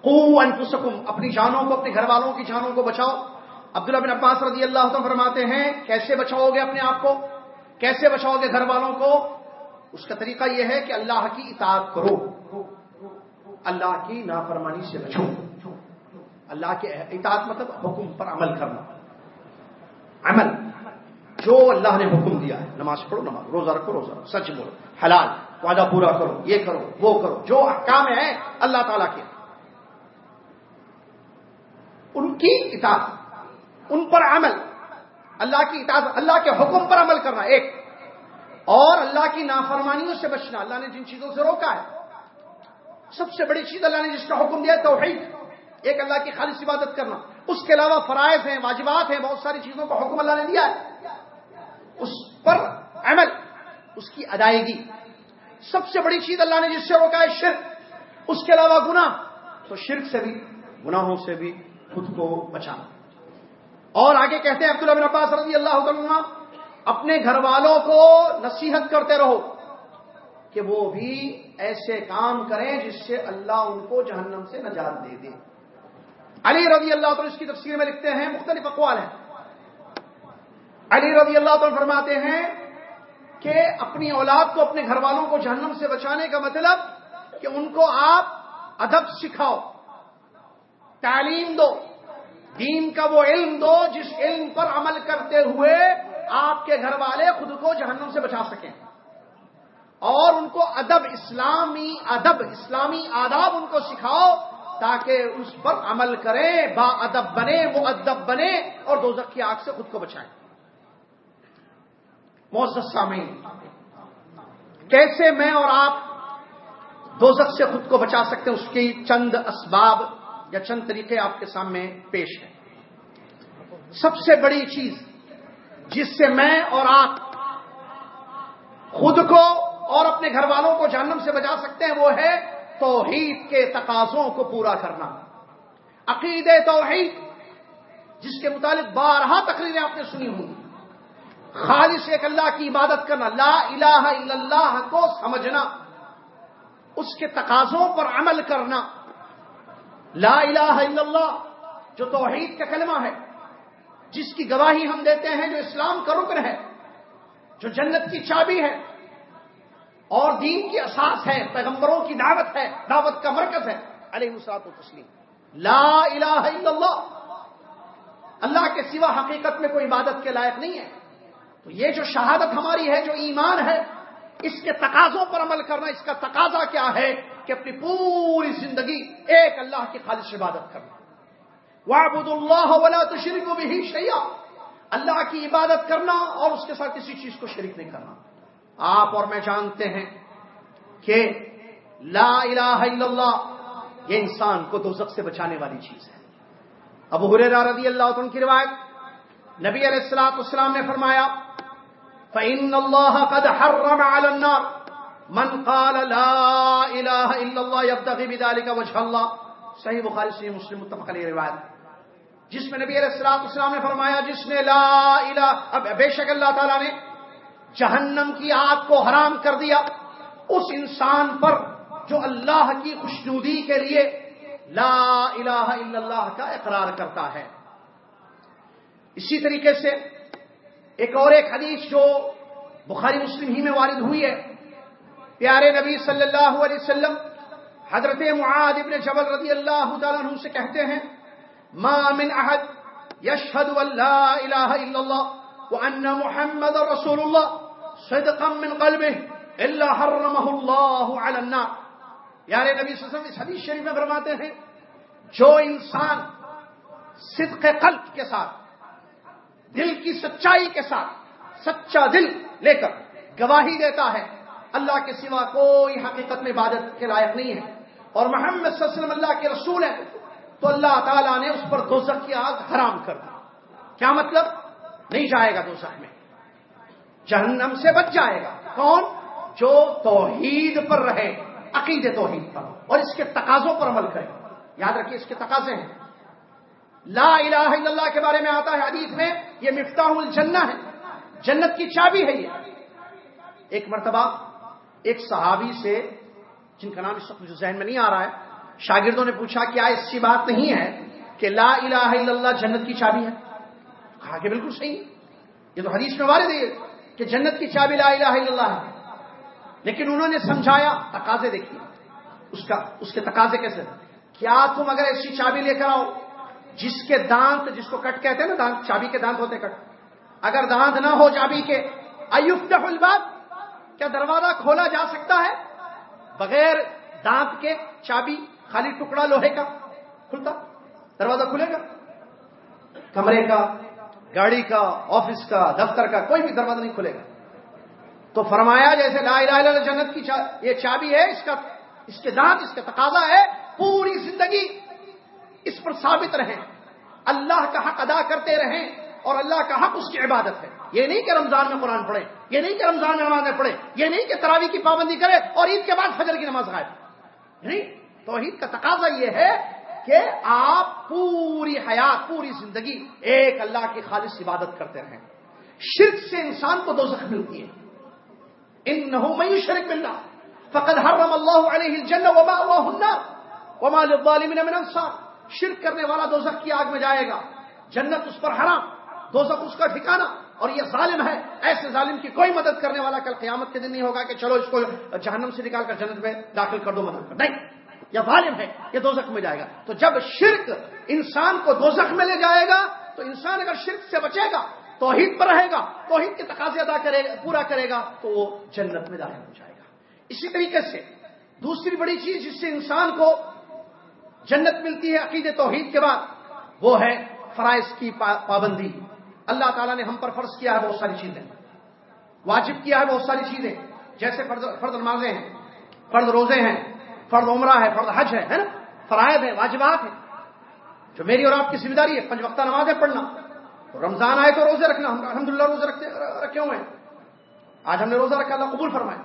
قو انفسکم، اپنی جانوں کو، اپنے گھر والوں کی جانوں کو بچاؤ۔ عبداللہ بن عباس رضی اللہ عنہ فرماتے ہیں، کیسے بچاؤ گے اپنے آپ کو؟ کیسے بچاؤ گے گھر والوں کو؟ اس کا طریقہ یہ ہے کہ اللہ کی اطاعت کرو۔ اللہ کی نافرمانی سے بچو۔ اللہ کے اطاعت مطلب حکم پر عمل کرنا۔ عمل۔ جو اللہ نے حکم دیا ہے، نماز پڑھو، نماز۔ روزہ رکھو روزہ رکھو۔ سچ بولو۔ حلال۔ وعدہ پورا کرو۔ یہ کرو۔ وہ کرو۔ جو احکام ہے اللہ تعالیٰ کے۔ ان کی اطاعت۔ ان پر عمل۔ اللہ کی اطاعت، اللہ کے حکم پر عمل کرنا ایک۔ اور اللہ کی نافرمانیوں سے بچنا، اللہ نے جن چیزوں سے روکا ہے۔ سب سے بڑی چیز اللہ نے جس کا حکم دیا توحید، ایک اللہ کی خالص عبادت کرنا۔ اس کے علاوہ فرائض ہیں، واجبات ہیں، بہت ساری چیزوں کا حکم اللہ نے دیا ہے۔ اس پر عمل، اس کی ادائیگی۔ سب سے بڑی چیز اللہ نے جس سے روکا ہے شرک۔ اس کے علاوہ گناہ، تو شرک سے بھی، گناہوں سے بھی خود کو بچانا۔ اور آگے کہتے ہیں عبداللہ بن عباس رضی اللہ عنہ، اپنے گھر والوں کو نصیحت کرتے رہو کہ وہ بھی ایسے کام کریں جس سے اللہ ان کو جہنم سے نجات دے دے۔ علی رضی اللہ تعالی اس کی تفسیر میں لکھتے ہیں، مختلف اقوال ہیں۔ علی رضی اللہ تعالی فرماتے ہیں کہ اپنی اولاد کو، اپنے گھر والوں کو جہنم سے بچانے کا مطلب کہ ان کو آپ ادب سکھاؤ، تعلیم دو۔ دین کا وہ علم دو جس علم پر عمل کرتے ہوئے آپ کے گھر والے خود کو جہنم سے بچا سکیں۔ اور ان کو ادب اسلامی ادب اسلامی آداب ان کو سکھاؤ تاکہ اس پر عمل کریں، با ادب بنے وہ ادب بنے اور دو کی آگ سے خود کو بچائیں۔ موزت سامعین، کیسے میں اور آپ دو سے خود کو بچا سکتے ہیں؟ اس کی چند اسباب یا چند طریقے آپ کے سامنے پیش ہیں۔ سب سے بڑی چیز جس سے میں اور آپ خود کو اور اپنے گھر والوں کو جہنم سے بچا سکتے ہیں وہ ہے توحید کے تقاضوں کو پورا کرنا۔ عقید توحید، جس کے متعلق بارہا تقریریں آپ نے سنی ہوں۔ خالص ایک اللہ کی عبادت کرنا، لا الہ الا اللہ کو سمجھنا، اس کے تقاضوں پر عمل کرنا۔ لا الہ الا اللہ، جو توحید کا کلمہ ہے، جس کی گواہی ہم دیتے ہیں جو اسلام کا رکن ہے، جو جنت کی چابی ہے، اور دین کی اساس ہے، پیغمبروں کی دعوت ہے، دعوت کا مرکز ہے، علیہ مساط و تسلیم لا الہ الا اللہ۔ اللہ کے سوا حقیقت میں کوئی عبادت کے لائق نہیں ہے۔ تو یہ جو شہادت ہماری ہے، جو ایمان ہے، اس کے تقاضوں پر عمل کرنا، اس کا تقاضا کیا ہے؟ کہ اپنی پوری زندگی ایک اللہ کی خالص عبادت کرنا۔ وعبد اللہ ولا تشرک بھی شیا اللہ کی عبادت کرنا اور اس کے ساتھ کسی چیز کو شریک نہیں کرنا۔ آپ اور میں جانتے ہیں کہ لا الہ الا اللہ، یہ انسان کو دوزخ سے بچانے والی چیز ہے۔ ابو حریرہ رضی اللہ عنہ کی روایت، نبی علیہ السلاۃ السلام نے فرمایا، فَإِنَّ اللَّهَ قَدْ حَرَّمَ عَلَى النَّارِ۔ من قال لا الہ الا اللہ یبتغی بذلك وجہ اللہ صحیح بخاری، صحیح مسلم، متفق علیہ روایت. جس میں نبی علیہ السلام اسلام نے فرمایا، جس نے لا الہ اب بے شک اللہ تعالیٰ نے جہنم کی آگ کو حرام کر دیا. اس انسان پر جو اللہ کی خوشنودی کے لیے لا الہ الا اللہ کا اقرار کرتا ہے. اسی طریقے سے ایک اور ایک حدیث جو بخاری مسلم ہی میں وارد ہوئی ہے پیارے نبی صلی اللہ علیہ وسلم، حضرت معاد ابن جبل رضی اللہ تعالیٰ عنہ سے کہتے ہیں، ما من احد يشهد ان لا اله الا الله وان محمد رسول الله صدقا من قلبه الا حرمه الله على النار. یار نبی صلی اللہ علیہ وسلم، اس حدیث شریف میں فرماتے ہیں، جو انسان صدق قلب کے ساتھ، دل کی سچائی کے ساتھ، سچا دل لے کر گواہی دیتا ہے اللہ کے سوا کوئی حقیقت میں عبادت کے لائق نہیں ہے۔ اور محمد صلی اللہ علیہ وسلم اللہ کے رسول ہے تو اللہ تعالیٰ نے اس پر دوزخ کی آگ حرام کر دی۔ کیا مطلب؟ نہیں جائے گا دوزخ میں۔ جہنم سے بچ جائے گا۔ کون؟ جو توحید پر رہے عقید توحید پر۔ اور اس کے تقاضوں پر عمل کرے۔ یاد رکھیے، اس کے تقاضے ہیں۔ لا الہ الا اللہ کے بارے میں آتا ہے حدیث میں، یہ مفتاح الجنہ ہے۔ جنت کی چابی ہے یہ۔ ایک مرتبہ ایک صحابی سے، جن کا نام اس وقت ذہن میں نہیں آ رہا ہے، شاگردوں نے پوچھا کیا ایسی بات نہیں ہے کہ لا الہ الا اللہ جنت کی چابی ہے؟ کہا کہ بالکل صحیح۔ یہ تو حدیث میں وارد ہے کہ جنت کی چابی لا الہ الا اللہ ہے۔ لیکن انہوں نے سمجھایا، تقاضے دیکھیے، اس کا، اس کے تقاضے کیسے کیا تم اگر ایسی چابی لے کر آؤ، جس کے دانت، جس کو کٹ کہتے ہیں نا، دانت، چابی کے دانت ہوتے کٹ۔ اگر دانت نہ ہو چابی کے ایوب الباب کیا دروازہ کھولا جا سکتا ہے؟ بغیر دانت کے چابی، خالی ٹکڑا لوہے کا کھلتا، دروازہ کھلے گا؟ کمرے کا، گاڑی کا، آفس کا، دفتر کا، کوئی بھی دروازہ نہیں کھلے گا۔ تو فرمایا جیسے لا الہ الا اللہ جنت کی چا... یہ چابی ہے، اس کا، اس کے ذات اس کا تقاضا ہے، پوری زندگی اس پر ثابت رہیں۔ اللہ کا حق ادا کرتے رہیں۔ اور اللہ کا حق اس کی عبادت ہے۔ یہ نہیں کہ رمضان میں قرآن پڑھے، یہ نہیں کہ رمضان میں نمازیں پڑھے، یہ نہیں کہ تراوی کی پابندی کرے اور عید کے بعد فجر کی نماز غائب نہیں، توحید کا تقاضا یہ ہے کہ آپ پوری حیات، پوری زندگی ایک اللہ کی خالص عبادت کرتے رہیں۔ شرک سے انسان کو دو زخم ملتی ہے۔ ان نہ شرک ملنا فقط ہر رم اللہ علیہ وبا وما من انصار۔ شرک کرنے والا دو کی آگ میں جائے گا، جنت اس پر حرام۔ دو اس کا ٹھکانا اور یہ ظالم ہے۔ ایسے ظالم کی کوئی مدد کرنے والا کل قیامت کے دن نہیں ہوگا کہ چلو اس کو جہنم سے نکال کر جنت میں داخل کر دو مدد کر۔ نہیں، یہ ظالم ہے، یہ دو میں جائے گا۔ تو جب شرک انسان کو دو میں لے جائے گا، تو انسان اگر شرک سے بچے گا، توحید پر رہے گا، توحید کے تقاضے ادا کرے گا، پورا کرے گا، تو وہ جنت میں داخل ہو جائے گا۔ اسی طریقے سے دوسری بڑی چیز جس سے انسان کو جنت ملتی ہے عقید توحید کے بعد، وہ ہے فرائض کی پابندی۔ اللہ تعالیٰ نے ہم پر فرض کیا ہے بہت ساری چیزیں۔ واجب کیا ہے بہت ساری چیزیں۔ جیسے فرض نمازیں ہیں، فرض روزے ہیں، فرض عمرہ ہے، فرض حج ہے نا؟ فرائض ہے واجبات ہیں۔ جو میری اور آپ کی ذمہ داری ہے، پنج وقتہ نمازیں پڑھنا۔ رمضان آئے تو روزے رکھنا، ہم الحمد للہ روزے رکھے ہوئے ہیں۔ آج ہم نے روزہ رکھا، اللہ قبول فرمائے۔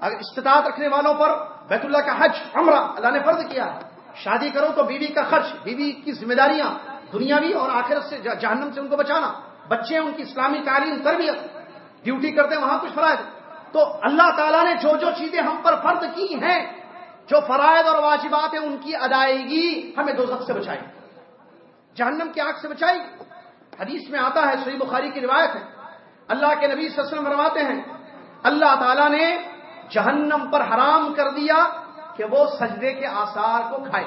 اگر استطاعت رکھنے والوں پر بیت اللہ کا حج، عمرہ اللہ نے فرض کیا ہے۔ شادی کرو تو بیوی کا خرچ، بیوی کی ذمہ داریاں دنیاوی اور آخرت سے جہنم سے ان کو بچانا۔ بچے ان کی اسلامی تعلیم تربیت ڈیوٹی کرتے ہیں، وہاں کچھ فرائض۔ تو اللہ تعالیٰ نے جو جو چیزیں ہم پر فرض کی ہیں، جو فرائض اور واجبات ہیں، ان کی ادائیگی ہمیں دو سے بچائی جہنم کی آگ سے بچائی حدیث میں آتا ہے، صحیح بخاری کی روایت ہے۔ اللہ کے نبی صلی اللہ علیہ وسلم فرماتے ہیں، اللہ تعالیٰ نے جہنم پر حرام کر دیا کہ وہ سجدے کے آثار کو کھائے۔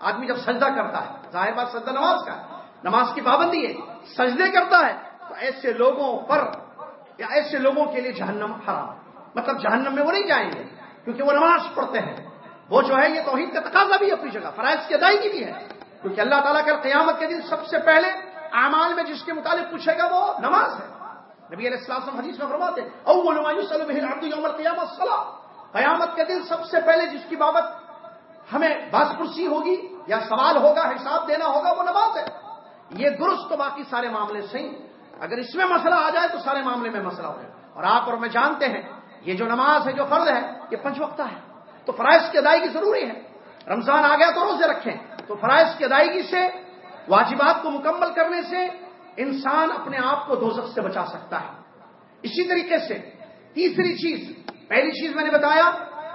آدمی جب سجدہ کرتا ہے، ظاہر بات سجدہ نماز کا ہے۔ نماز کی پابندی ہے، سجدے کرتا ہے، تو ایسے لوگوں پر یا ایسے لوگوں کے لیے جہنم حرام مطلب جہنم میں وہ نہیں جائیں گے، کیونکہ وہ نماز پڑھتے ہیں۔ وہ جو ہے، یہ توحید کا تقاضا بھی اپنی جگہ، فرائض کی ادائیگی بھی ہے۔ کیونکہ اللہ تعالیٰ کا قیامت کے دن سب سے پہلے اعمال میں جس کے متعلق پوچھے گا وہ نماز ہے۔ نبی علیہ السلام حدیث میں فرماتے ہیں یوم القیامت صلاح قیامت کے دن سب سے پہلے جس کی بابت ہمیں باس پرسی ہوگی یا سوال ہوگا، حساب دینا ہوگا، وہ نماز ہے۔ یہ درست تو باقی سارے معاملے صحیح اگر اس میں مسئلہ آ جائے تو سارے معاملے میں مسئلہ ہو جائے۔ اور آپ اور میں جانتے ہیں، یہ جو نماز ہے، جو فرض ہے، یہ پنچ وقتہ ہے۔ تو فرائض کی ادائیگی ضروری ہے۔ رمضان آ گیا تو روزے رکھیں۔ تو فرائض کی ادائیگی سے، واجبات کو مکمل کرنے سے انسان اپنے آپ کو دوزخ سے بچا سکتا ہے۔ اسی طریقے سے تیسری چیز، پہلی چیز میں نے بتایا،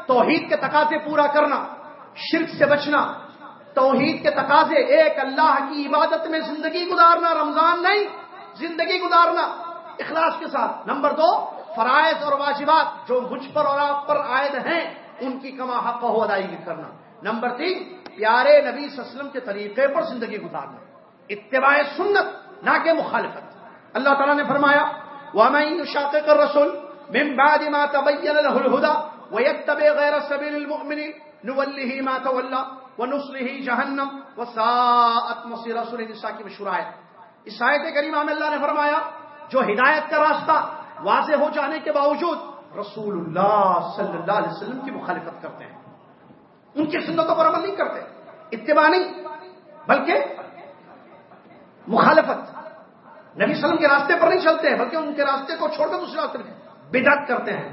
توحید کے تقاضے پورا کرنا، شرک سے بچنا۔ توحید کے تقاضے، ایک اللہ کی عبادت میں زندگی گزارنا رمضان نہیں، زندگی گزارنا اخلاص کے ساتھ۔ نمبر دو، فرائض اور واجبات جو مجھ پر اور آپ پر عائد ہیں، ان کی کما حق ہو ادائیگی کرنا۔ نمبر تین، پیارے نبی وسلم کے طریقے پر زندگی گزارنا۔ اتباع سنت، نہ کہ مخالفت۔ اللہ تعالیٰ نے فرمایا وہ میں شاق کر رسول من بعد ما تبين له الهدى ويتبع غير سبيل المؤمنين نوله ما تولى۔ ونصله جهنم وساءت مصير رسول کی مشہور آیت اس آیت کریمہ میں اللہ نے فرمایا، جو ہدایت کا راستہ واضح ہو جانے کے باوجود رسول اللہ صلی اللہ علیہ وسلم کی مخالفت کرتے ہیں۔ ان کی سنتوں پر عمل نہیں کرتے۔ اتباع نہیں، بلکہ مخالفت۔ نبی وسلم کے راستے پر نہیں چلتے ہیں بلکہ ان کے راستے کو چھوڑ کر دوسرے راستے میں بدعت کرتے ہیں۔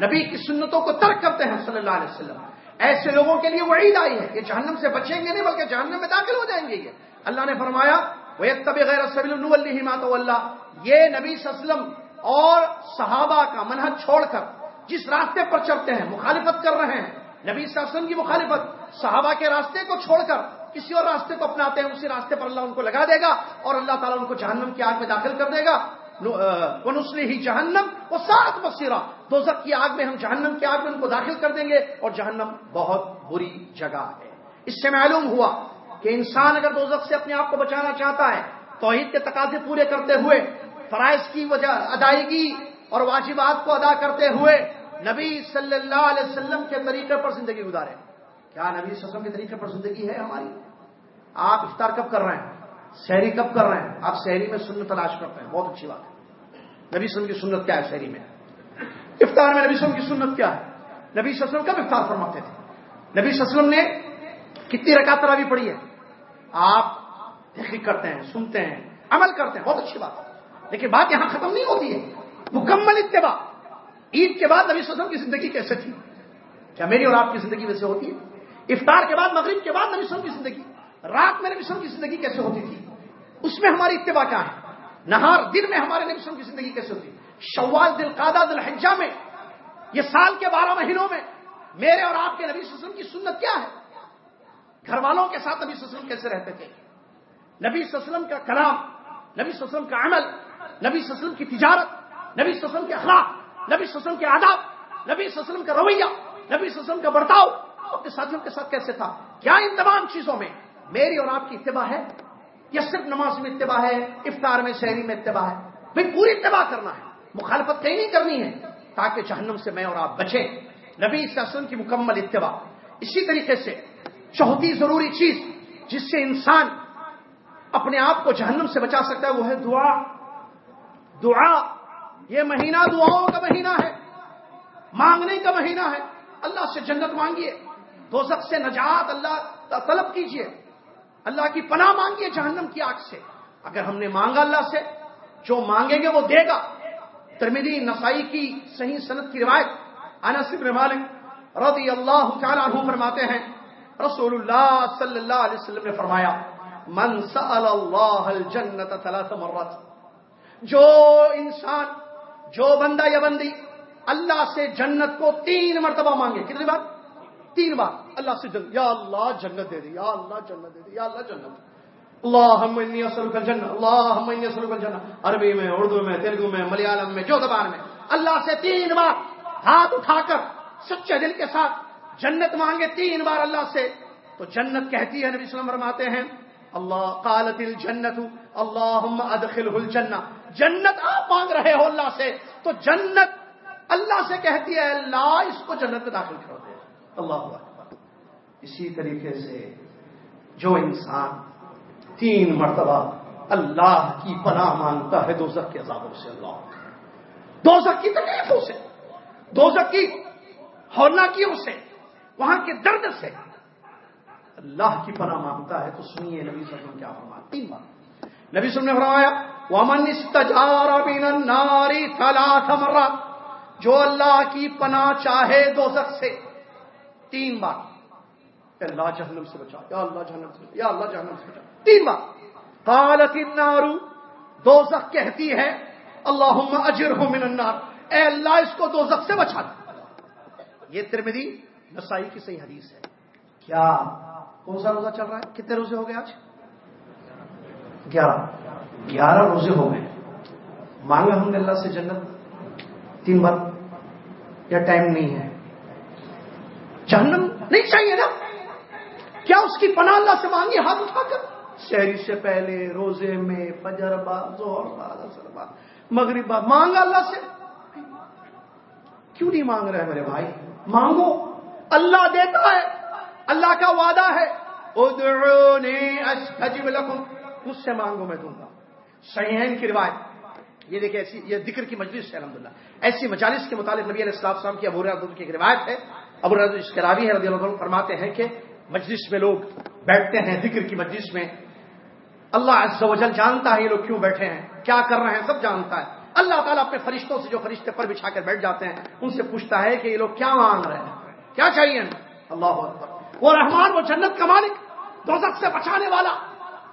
نبی کی سنتوں کو ترک کرتے ہیں صلی اللہ علیہ وسلم۔ ایسے لوگوں کے لیے وہ عید آئی ہے یہ جہنم سے بچیں گے نہیں بلکہ جہنم میں داخل ہو جائیں گے یہ۔ اللہ نے فرمایا وہ طب غیر سبیل مات اللہ یہ نبی وسلم اور صحابہ کا منحج چھوڑ کر جس راستے پر چلتے ہیں، مخالفت کر رہے ہیں، نبی صلی اللہ علیہ وسلم کی مخالفت، صحابہ کے راستے کو چھوڑ کر کسی اور راستے کو اپناتے ہیں، اسی راستے پر اللہ ان کو لگا دے گا اور اللہ تعالیٰ ان کو جہنم کی آگ میں داخل کر دے گا۔ نسلی ہی جہنم وہ سات مسیرہ دو کی آگ میں ہم جہنم کی آگ میں ان کو داخل کر دیں گے اور جہنم بہت بری جگہ ہے۔ اس سے معلوم ہوا کہ انسان اگر دو سے اپنے آپ کو بچانا چاہتا ہے، توحید کے تقاضے پورے کرتے ہوئے، فرائض کی وجہ ادائیگی اور واجبات کو ادا کرتے ہوئے نبی صلی اللہ علیہ وسلم کے طریقے پر زندگی گزارے۔ کیا نبی صلی اللہ علیہ وسلم کے طریقے پر زندگی ہے ہماری؟ آپ افطار کب کر رہے ہیں؟ شہری کب کر رہے ہیں؟ آپ شہری میں سنت تلاش کرتے ہیں۔ بہت اچھی بات ہے۔ نبی سلم کی سنت کیا ہے شہری میں؟ افطار میں نبی سلم کی سنت کیا ہے؟ نبی وسلم کب افطار فرماتے تھے؟ نبی صلی اللہ علیہ وسلم نے کتنی رکعت تراوی پڑھی ہے؟ آپ تحقیق کرتے ہیں، سنتے ہیں، عمل کرتے ہیں، بہت اچھی بات ہے۔ لیکن بات یہاں ختم نہیں ہوتی ہے۔ مکمل اتباع۔ عید کے بعد نبی صلی اللہ علیہ وسلم کی زندگی کیسے تھی؟ کیا میری اور آپ کی زندگی ویسے ہوتی ہے؟ افطار کے بعد، مغرب کے بعد نبی صلی اللہ علیہ وسلم کی زندگی۔ رات میں نبی صلی اللہ علیہ وسلم کی زندگی کیسے ہوتی تھی؟ اس میں ہماری اتباع کیا ہے؟ نہار، دن میں ہمارے نبی صلی اللہ علیہ وسلم کی زندگی کیسے ہوتی ہے؟ شوال دل قادہ دل حجا میں، یہ سال کے بارہ مہینوں میں میرے اور آپ کے نبی صلی اللہ علیہ وسلم کی سنت کیا ہے؟ گھر والوں کے ساتھ نبی صلی اللہ علیہ وسلم کیسے رہتے تھے؟ نبی صلی اللہ علیہ وسلم کا کلام، نبی صلی اللہ علیہ وسلم کا عمل، نبی صلی اللہ علیہ وسلم کی تجارت، نبی صلی اللہ علیہ وسلم کے اخلاق، نبی صلی اللہ علیہ وسلم کے آداب، نبی صلی اللہ علیہ وسلم کا رویہ، نبی صلی اللہ علیہ وسلم کا برتاؤ۔ اپنے ساتھیوں کے ساتھ کیسے تھا؟ کیا ان تمام چیزوں میں میری اور آپ کی اتباع ہے؟ یا صرف نماز میں اتباع ہے، افطار میں، شہری میں اتباع ہے؟ بھائی پوری اتباع کرنا ہے۔ مخالفت کہیں نہیں کرنی ہے، تاکہ جہنم سے میں اور آپ بچیں۔ نبی صلی وسلم کی مکمل اتباع۔ اسی طریقے سے چوتھی ضروری چیز جس سے انسان اپنے آپ کو جہنم سے بچا سکتا ہے، وہ ہے دعا۔ دعا، یہ مہینہ دعاؤں کا مہینہ ہے، مانگنے کا مہینہ ہے۔ اللہ سے جنت مانگیے دو سے نجات اللہ طلب کیجیے۔ اللہ کی پناہ مانگیے جہنم کی آگ سے۔ اگر ہم نے مانگا اللہ سے، جو مانگیں گے وہ دے گا۔ ترمیدی نسائی کی صحیح صنعت کی روایت انس بن مالک رضی اللہ تعالیٰ عنہ فرماتے ہیں رسول اللہ صلی اللہ علیہ وسلم نے فرمایا، من سأل اللہ الجنت ثلاث مرات جو انسان، جو بندہ یا بندی اللہ سے جنت کو تین مرتبہ مانگے، کتنی بار؟ تین بار۔ اللہ سے جنت یا اللہ جنت دے دی، یا اللہ جنت دے دی، یا اللہ جنت اللہ جنت اللہ جنت عربی میں، اردو میں، تیلگو میں، ملیالم میں، جو زبان میں۔ اللہ سے تین بار ہاتھ اٹھا کر سچے دل کے ساتھ جنت مانگے تین بار اللہ سے۔ تو جنت کہتی ہے نبی وسلم، فرماتے ہیں، اللہ قالت الجنت اللہ ادخل الجنہ۔ جنت آپ مانگ رہے ہو اللہ سے، تو جنت اللہ سے کہتی ہے اللہ اس کو جنت میں داخل کرو دے۔ اللہ اکبر۔ اسی طریقے سے جو انسان تین مرتبہ اللہ کی پناہ مانگتا ہے دوزخ کے عذابوں سے اللہ۔ دوزخ کی تکلیفوں سے، دوزخ کی ہولناکیوں سے، وہاں کے درد سے۔ اللہ کی پناہ مانگتا ہے تو سنیے نبی صلی اللہ علیہ وسلم کیا فرمایا تین بار نبی صلی اللہ علیہ وسلم نے فرمایا، ومن استجار من النار ثلاث مرات جو اللہ کی پناہ چاہے دوزخ سے۔ تین بار۔ اللہ جہنم سے بچا، یا اللہ جہنم سے بچا، یا اللہ جہنم سے بچا۔ تین بار۔ قالت النار، دوزخ کہتی ہے، اللہم اجرہ من النار۔ اے اللہ، اس کو دوزخ سے بچا یہ ترمدی نسائی کی صحیح حدیث ہے۔ کیا؟ کون سا روزہ چل رہا ہے؟ کتنے روزے ہو گئے آج؟ گیارہ۔ گیارہ روزے ہو گئے۔ مانگا ہم نے اللہ سے جنت؟ تین بار۔ یا ٹائم نہیں ہے۔ جہنم نہیں چاہیے نا؟ کیا اس کی پناہ اللہ سے مانگی؟ ہاتھ اٹھا کر۔ شہری سے پہلے، روزے میں، فجر بعد زہر بعد اثر بعد، مغرب بعد مانگا اللہ سے؟ کیوں نہیں مانگ رہے میرے بھائی؟ مانگو۔ اللہ دیتا ہے، اللہ کا وعدہ ہے۔ ادعونی لکم۔ مجھ سے مانگو میں دوں گا۔ صحیحین کی روایت۔ یہ دیکھیں، ایسی یہ ذکر کی مجلس ہے، الحمدللہ۔ ایسی مجالس کے متعلق نبی علیہ السلام السلام کی ابو کی ایک روایت ہے۔ ابو اس کے راوی ہے رضی اللہ عنہ فرماتے ہیں کہ مجلس میں لوگ بیٹھتے ہیں ذکر کی مجلس میں۔ اللہ عز و جل جانتا ہے یہ لوگ کیوں بیٹھے ہیں؟ کیا کر رہے ہیں؟ سب جانتا ہے۔ اللہ تعالیٰ اپنے فرشتوں سے جو فرشتے پر بچھا کر بیٹھ جاتے ہیں، ان سے پوچھتا ہے کہ یہ لوگ کیا مانگ رہے ہیں؟ کیا چاہیے؟ اللہ اکبر۔ وہ رحمان، وہ جنت کا مالک، دوزخ سے بچانے والا۔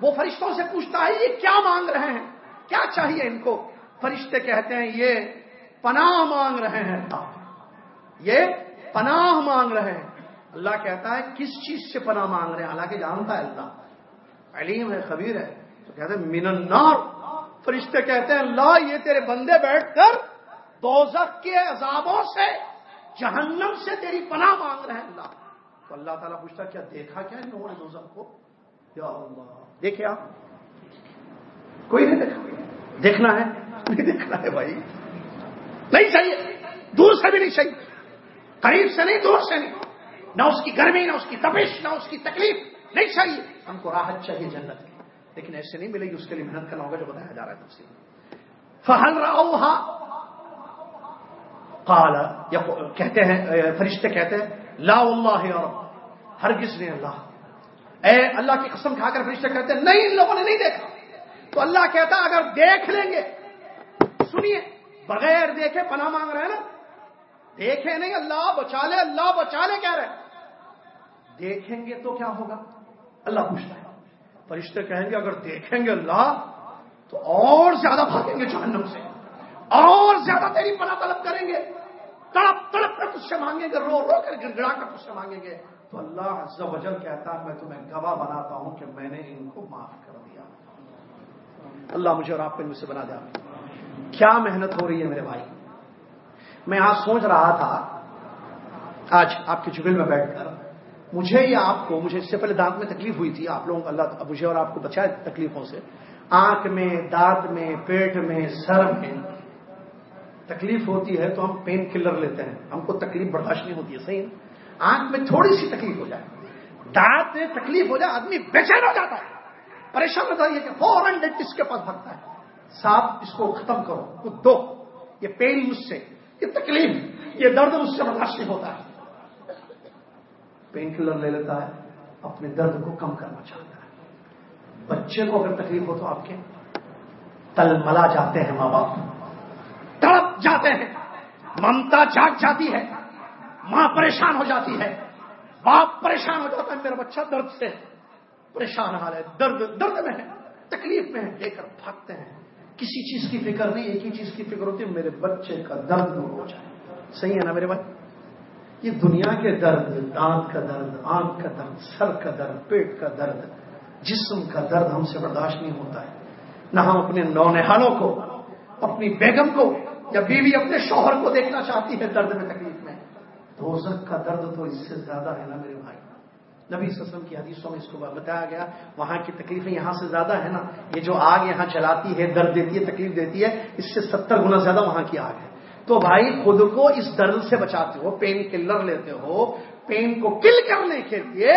وہ فرشتوں سے پوچھتا ہے، یہ کیا مانگ رہے ہیں؟ کیا چاہیے ان کو؟ فرشتے کہتے ہیں، یہ پناہ مانگ رہے ہیں۔ یہ پناہ مانگ رہے ہیں۔ اللہ کہتا ہے، کس چیز سے پناہ مانگ رہے ہیں؟ حالانکہ جانتا ہے اللہ۔ علیم ہے، خبیر ہے۔ تو کہتے ہیں، من النار۔ فرشتے کہتے ہیں اللہ یہ تیرے بندے بیٹھ کر دوزخ کے عذابوں سے، جہنم سے تیری پناہ مانگ رہے ہیں۔ اللہ۔ تو اللہ تعالیٰ پوچھتا، کیا دیکھا کیا ان لوگوں نے دوزخ کو؟ یا اللہ۔ دیکھے آپ۔ کوئی نہیں دیکھا۔ دیکھنا ہے؟ نہیں دیکھنا ہے بھائی۔ نہیں چاہیے دور سے بھی نہیں چاہیے قریب سے نہیں، دور سے نہیں۔ نہ اس کی گرمی، نہ اس کی تپش، نہ اس کی تکلیف۔ نہیں چاہیے۔ ہم کو راحت چاہیے جنت کی۔ لیکن ایسے نہیں ملے گی اس کے لیے محنت کرنا ہوگا جو بتایا جا رہا ہے تفصیل فہل رہا کالا یا کہتے ہیں فرشتے کہتے ہیں، لا اللہ اور ہرگز نے اللہ۔ اے اللہ کی قسم کھا کر فرشتے کہتے ہیں، نہیں، ان لوگوں نے نہیں دیکھا۔ تو اللہ کہتا اگر دیکھ لیں گے، سنیے، بغیر دیکھے پناہ مانگ رہے ہیں نا۔ دیکھے نہیں، اللہ بچا لے، اللہ بچا لے کہہ رہے دیکھیں گے تو کیا ہوگا؟ اللہ پوچھتا ہے فرشتے کہیں گے، اگر دیکھیں گے اللہ، تو اور زیادہ بھاگیں گے جہنم سے۔ اور زیادہ تیری پناہ طلب کریں گے۔ تڑپ تڑپ کر تجھ سے مانگیں گے، رو رو کر گڑ گڑا کر تجھ سے مانگیں گے۔ تو اللہ عز و جل کہتا ہے، میں تمہیں گواہ بناتا ہوں کہ میں نے ان کو معاف کر دیا۔ اللہ مجھے اور آپ کو ان سے بنا دیا کیا محنت ہو رہی ہے میرے بھائی؟ میں آج سوچ رہا تھا، آج آپ کے جگل میں بیٹھ کر مجھے یا آپ کو، مجھے اس سے پہلے دانت میں تکلیف ہوئی تھی، آپ لوگوں کو اللہ مجھے اور آپ کو بچایا تکلیفوں سے۔ آنکھ میں، دانت میں، پیٹ میں، سر میں تکلیف ہوتی ہے تو ہم پین کلر لیتے ہیں۔ ہم کو تکلیف برداشت نہیں ہوتی ہے، صحیح آنکھ میں تھوڑی سی تکلیف ہو جائے۔ دانت میں تکلیف ہو جائے، آدمی بے چین ہو جاتا ہے۔ پریشان ہوتا ہے کہ فوراً ڈینٹسٹ کے پاس بھگتا ہے۔ صاحب، اس کو ختم کرو، کچھ دو۔ یہ پین مجھ سے، یہ تکلیف، یہ درد مجھ سے برداشت نہیں ہوتا۔ ہے پین کلر لے لیتا ہے، اپنے درد کو کم کرنا چاہتا ہے۔ بچے کو اگر تکلیف ہو تو آپ کے تل ملا جاتے ہیں ماں باپ۔ تڑپ جاتے ہیں۔ ممتا جاگ جاتی ہے۔ ماں پریشان ہو جاتی ہے۔ باپ پریشان ہو جاتا ہے۔ میرا بچہ درد سے پریشان حال ہے۔ درد درد میں ہے۔ تکلیف میں ہے۔ لے کر بھاگتے ہیں۔ کسی چیز کی فکر نہیں، ایک ہی چیز کی فکر ہوتی ہے، میرے بچے کا درد دور ہو جائے۔ صحیح ہے نا میرے بھائی؟ یہ دنیا کے درد، دانت کا درد، آنکھ کا درد، سر کا درد، پیٹ کا درد، جسم کا درد ہم سے برداشت نہیں ہوتا ہے۔ نہ ہم اپنے نونحالوں کو، اپنی بیگم کو یا بیوی اپنے شوہر کو دیکھنا چاہتی ہے درد میں تکلیف میں۔ دوزک کا درد تو اس سے زیادہ ہے نا میرے بھائی۔ نبی وسلم کی حدیثوں میں اس کو بتایا گیا، وہاں کی تکلیفیں یہاں سے زیادہ ہے نا۔ یہ جو آگ یہاں چلاتی ہے، درد دیتی ہے، تکلیف دیتی ہے، اس سے ستر گنا زیادہ وہاں کی آگ ہے۔ تو بھائی خود کو اس درد سے بچاتے ہو پین کلر لیتے ہو پین کو کل کرنے کے لیے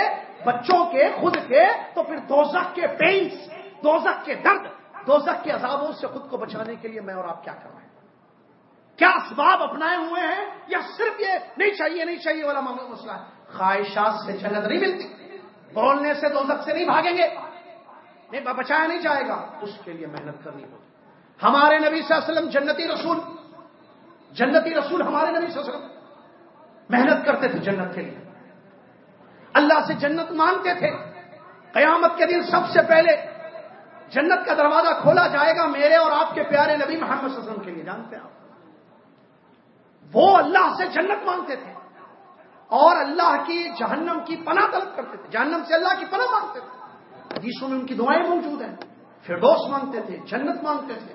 بچوں کے، خود کے، تو پھر دوزخ کے پینس دوزخ کے درد، دوزخ کے عذابوں سے خود کو بچانے کے لیے میں اور آپ کیا کر رہے ہیں؟ کیا اسباب اپنائے ہوئے ہیں؟ یا صرف یہ نہیں چاہیے نہیں چاہیے والا مسئلہ ہے؟ خواہشات سے جنت نہیں ملتی، بولنے سے دوزخ سے نہیں بھاگیں گے۔ نہیں، بچایا نہیں جائے گا، اس کے لیے محنت کرنی ہوگی۔ ہمارے نبی صلی اللہ علیہ وسلم جنتی رسول جنتی رسول ہمارے نبی صلی اللہ علیہ وسلم محنت کرتے تھے جنت کے لیے۔ اللہ سے جنت مانگتے تھے۔ قیامت کے دن سب سے پہلے جنت کا دروازہ کھولا جائے گا میرے اور آپ کے پیارے نبی محمد صلی اللہ علیہ وسلم کے لیے، جانتے ہیں آپ؟ وہ اللہ سے جنت مانگتے تھے۔ اور اللہ کی جہنم کی پناہ طلب کرتے تھے۔ جہنم سے اللہ کی پناہ مانگتے تھے۔ حدیثوں میں ان کی دعائیں موجود ہیں۔ فردوس مانگتے تھے، جنت مانگتے تھے۔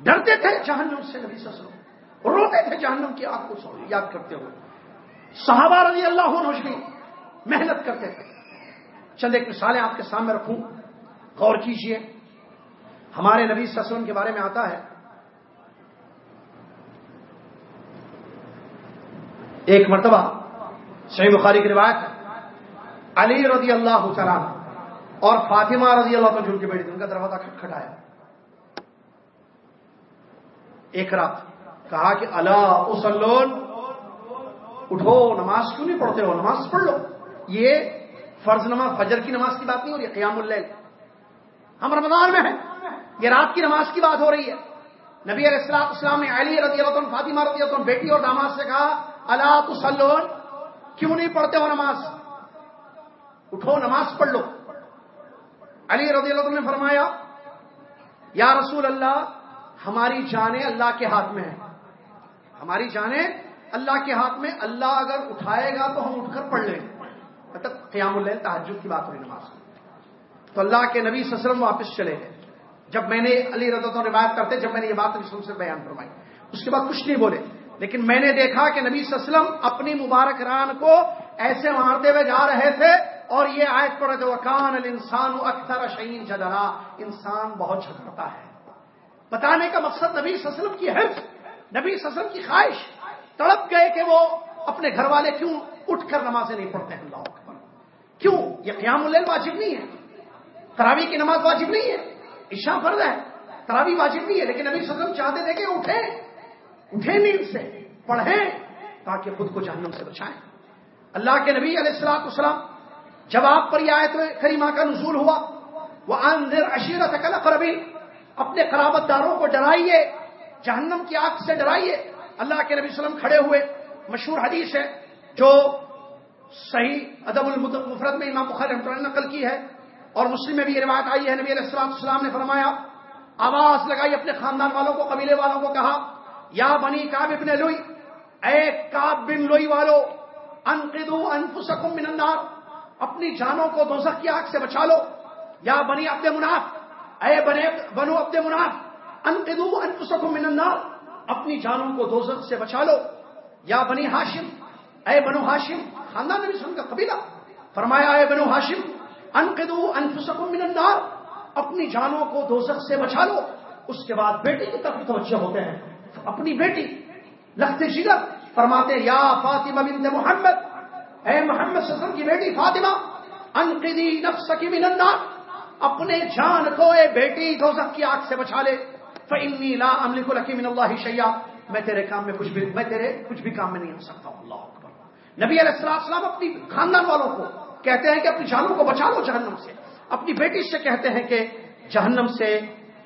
ڈرتے تھے جہنم سے نبی سسروں روتے تھے جہنم کی آگ کو یاد کرتے ہوئے۔ صحابہ رضی اللہ عنہ بھی محنت کرتے تھے۔ چند ایک مثالیں آپ کے سامنے رکھوں۔ غور کیجیے۔ ہمارے نبی سسرم کے بارے میں آتا ہے۔ ایک مرتبہ صحیح بخاری کی روایت ہے۔ علی رضی اللہ تعالیٰ اور فاطمہ رضی اللہ تعالیٰ کی بیٹی تھی ان کا دروازہ کھٹکھٹایا۔ ایک رات کہا کہ اللہ اسلون اٹھو، نماز کیوں نہیں پڑھتے ہو؟ نماز پڑھ لو۔ یہ فرض نماز، فجر کی نماز کی بات نہیں ہو رہی، قیام اللیل۔ ہم رمضان میں ہیں۔ یہ رات کی نماز کی بات ہو رہی ہے۔ نبی علیہ السلام، اسلام نے علی رضی اللہ عنہ، فاطمہ رضی اللہ عنہ، بیٹی اور داماد سے کہا اللہ تسلون کیوں نہیں پڑھتے ہو نماز؟ اٹھو، نماز پڑھ لو۔ علی رضی اللہ عنہ نے فرمایا، یا رسول اللہ، ہماری جانیں اللہ کے ہاتھ میں ہیں۔ ہماری جانیں اللہ کے ہاتھ میں، اللہ اگر اٹھائے گا تو ہم اٹھ کر پڑھ لیں مطلب قیام اللیل تحجد کی بات ہو رہی نماز تو اللہ کے نبی وسلم واپس چلے گئے۔ جب میں نے علی رضا روایت کرتے، جب میں نے یہ بات نبی سے بیان فرمائی۔ اس کے بعد کچھ نہیں بولے۔ لیکن میں نے دیکھا کہ نبی صلی اللہ علیہ وسلم اپنی مبارک ران کو ایسے مارتے ہوئے جا رہے تھے۔ اور یہ آیت پڑے تھے وکان الانسان اکثر شعین جدرا، انسان بہت جھگڑتا ہے۔ بتانے کا مقصد نبی صلی اللہ علیہ وسلم کی حفظ نبی صلی کی خواہش تڑپ گئے کہ وہ اپنے گھر والے کیوں اٹھ کر نمازیں نہیں پڑھتے؟ ہیں اللہ اکبر۔ کیوں؟ یہ قیام اللیل واجب نہیں ہے۔ تراوی کی نماز واجب نہیں ہے۔ عشاء فرض ہے۔ تراوی واجب نہیں ہے۔ لیکن نبی صلی چاہتے تھے کہ اٹھیں۔ اٹھے نیند سے، پڑھیں تاکہ خود کو جہنم سے بچائیں۔ اللہ کے نبی علیہ السلاط اسلام جب آپ پر یہ آیت کریمہ کا نزول ہوا وہ اندر اشیرت قربی اپنے قرابت داروں کو ڈرائیے۔ جہنم کی آگ سے ڈرائیے اللہ کے نبی وسلم کھڑے ہوئے۔ مشہور حدیث ہے جو صحیح ادب المفرد میں امام بخار رحمۃ اللہ نقل کی ہے۔ اور مسلم میں بھی یہ روایت آئی ہے۔ نبی علیہ السلام السلام نے فرمایا، آواز لگائی اپنے خاندان والوں کو، قبیلے والوں کو، کہا، یا بنی کاب ابن لوئی، اے کاب بن لوئی والو انقدو انفسکم من النار، اپنی جانوں کو دوزخ کی آگ سے بچا لو۔ یا بنی عبد مناف، اے بنے بنو عبد مناف انقدو انفسکم من النار. اپنی جانوں کو دوزخ سے بچا لو. یا بنی ہاشم، اے بنو ہاشم، خاندان نبی سن کا قبیلہ، فرمایا اے بنو ہاشم انقدو انفسکم من النار. اپنی جانوں کو دوزخ سے بچا لو. اس کے بعد بیٹی کی طرف توجہ ہوتے ہیں. اپنی بیٹی، لخت جگر، فرماتے یا فاطمہ بنت محمد، اے محمد صلی اللہ علیہ وسلم کی بیٹی فاطمہ انقدی نفسک من النار. اپنے جان کو اے بیٹی دوزخ کی آگ سے بچا لے. فإنی لا املک لک من اللہ شیئا میں تیرے کام میں کچھ بھی میں تیرے کچھ بھی کام میں نہیں ہو سکتا. اللہ اکبر. نبی علیہ السلام اپنی خاندان والوں کو کہتے ہیں کہ اپنی جانوں کو بچا لو جہنم سے. اپنی بیٹی سے کہتے ہیں کہ جہنم سے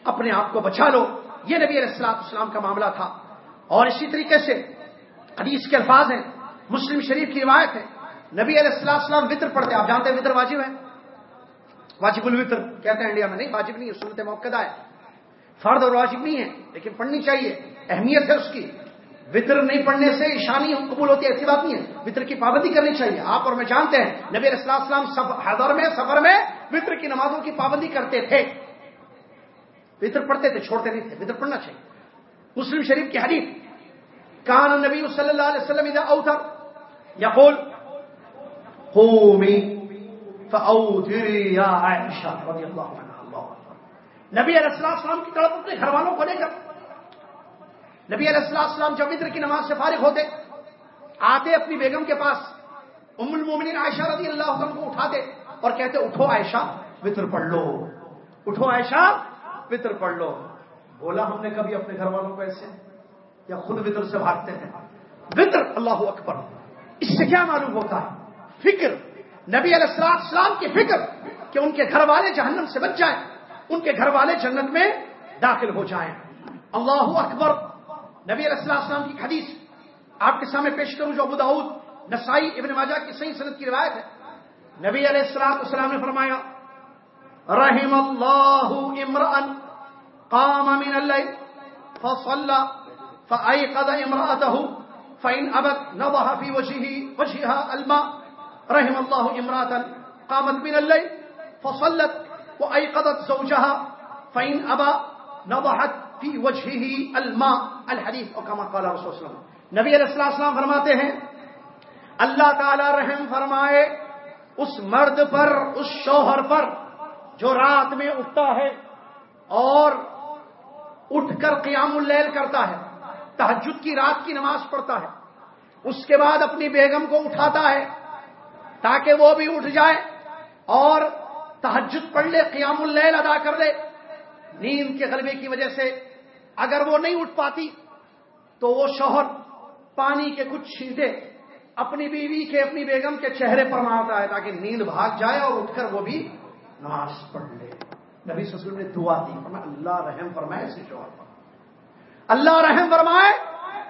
اپنے آپ کو بچا لو. یہ نبی علیہ السلام اسلام کا معاملہ تھا. اور اسی طریقے سے حدیث کے الفاظ ہیں. مسلم شریف کی روایت ہے. نبی علیہ السلام اسلام وطر پڑھتے آپ جانتے ہیں وطر واجب ہے؟ واجب الوطر. کہتے ہیں انڈیا میں نہیں، واجب نہیں ہے، سنت موقع ہے. فرد اور واجب نہیں ہے، لیکن پڑھنی چاہیے۔ اہمیت ہے اس کی۔ وطر نہیں پڑھنے سے شانی قبول ہوتی ہے، ایسی بات نہیں ہے۔ وطر کی پابندی کرنی چاہیے۔ آپ اور میں جانتے ہیں، نبی علیہ السلام سب حضر میں، سفر میں وطر کی نمازوں کی پابندی کرتے تھے۔ وطر پڑھتے تھے، چھوڑتے نہیں تھے۔ وطر پڑھنا چاہیے۔ مسلم شریف کی حدیث، کان نبی صلی اللہ علیہ وسلم اذا اوتر، یقول، قومی فاوتری یا عائشہ رضی اللہ عنہ۔ نبی علیہ السلام کی طرف اپنے گھر والوں کو لے کر۔ نبی علیہ السلام السلام جب وطر کی نماز سے فارغ ہوتے، آتے اپنی بیگم کے پاس، ام المومنین عائشہ رضی اللہ عنہ کو اٹھاتے اور کہتے، اٹھو عائشہ، وطر پڑھ لو۔ اٹھو عائشہ، وطر پڑھ لو۔ بولا ہم نے کبھی اپنے گھر والوں کو ایسے، یا خود وطر سے بھاگتے ہیں۔ وطر، اللہ اکبر۔ اس سے کیا معلوم ہوتا ہے؟ فکر۔ نبی علیہ السلام کی فکر کہ ان کے گھر والے جہنم سے بچ جائیں۔ ان کے گھر والے جنت میں داخل ہو جائیں۔ اللہ اکبر۔ نبی علیہ السلام السلام کی حدیث آپ کے سامنے پیش کروں جو ابو داؤد، نسائی، ابن ماجہ کی صحیح صنعت کی روایت ہے۔ نبی علیہ السلام السلام نے فرمایا، رحم اللہ عمران قام من الليل فصلى فأيقظ امرأته فإن أبت نضح في وجهه، وجهها الماء. رحم الله امرأة قامت من الليل فصلت وأيقظت زوجها فإن أبى نضحت في وجهه الماء. الحديث او كما قال رسول الله نبی علیہ السلام السلام فرماتے ہیں، اللہ تعالی رحم فرمائے اس مرد پر، اس شوہر پر جو رات میں اٹھتا ہے اور اٹھ کر قیام اللیل کرتا ہے تحجد کی رات کی نماز پڑھتا ہے، اس کے بعد اپنی بیگم کو اٹھاتا ہے تاکہ وہ بھی اٹھ جائے اور تحجد پڑھ لے، قیام اللیل ادا کر دے نیند کے غلبے کی وجہ سے اگر وہ نہیں اٹھ پاتی تو وہ شوہر پانی کے کچھ چھینٹے اپنی بیوی کے، اپنی بیگم کے چہرے پر مارتا ہے تاکہ نیند بھاگ جائے اور اٹھ کر وہ بھی نماز پڑھ لے۔ نبی سسل نے دعا دی، فرمایا، اللہ رحم فرمائے ایسے شوہر پر۔ اللہ رحم فرمائے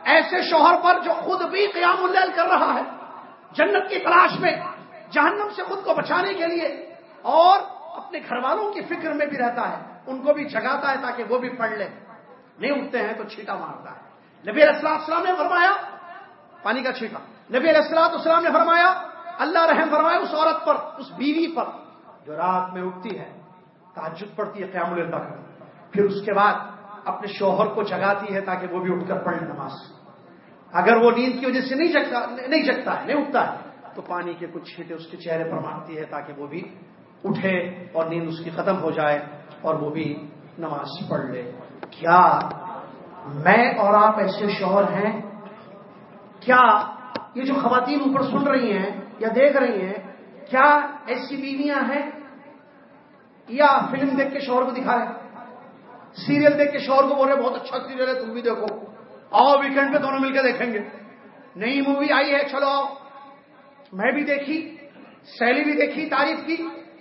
ایسے شوہر پر جو خود بھی قیام اللیل کر رہا ہے۔ جنت کی تلاش میں، جہنم سے خود کو بچانے کے لیے اور اپنے گھر والوں کی فکر میں بھی رہتا ہے، ان کو بھی جگاتا ہے تاکہ وہ بھی پڑھ لے۔ نہیں اٹھتے ہیں تو چھیٹا مارتا ہے۔ نبی علیہ السلام نے فرمایا، پانی کا چھیٹا نبی علیہ السلام السلام نے فرمایا، اللہ رحم فرمایا اس عورت پر، اس بیوی پر۔ جو رات میں اٹھتی ہے تعجد پڑتی ہے، قیام الدا کر پھر اس کے بعد اپنے شوہر کو جگاتی ہے تاکہ وہ بھی اٹھ کر پڑھے نماز۔ اگر وہ نیند کی وجہ سے نہیں جگتا نہیں جگتا ہے، نہیں اٹھتا ہے، تو پانی کے کچھ چھیٹے اس کے چہرے پر مارتی ہے تاکہ وہ بھی اٹھے اور نیند اس کی ختم ہو جائے اور وہ بھی نماز پڑھ لے۔ کیا میں اور آپ ایسے شوہر ہیں؟ کیا یہ جو خواتین اوپر سن رہی ہیں یا دیکھ رہی ہیں، کیا ایسی بیویاں ہیں؟ یا فلم دیکھ کے شوہر کو دکھا رہے سیریل دیکھ کے شوہر کو بول رہے بہت اچھا سیریل ہے، تم بھی دیکھو۔ آؤ ویکینڈ پہ دونوں مل کے دیکھیں گے۔ نئی مووی آئی ہے، چلو میں بھی دیکھی، سیلی بھی دیکھی تعریف کی۔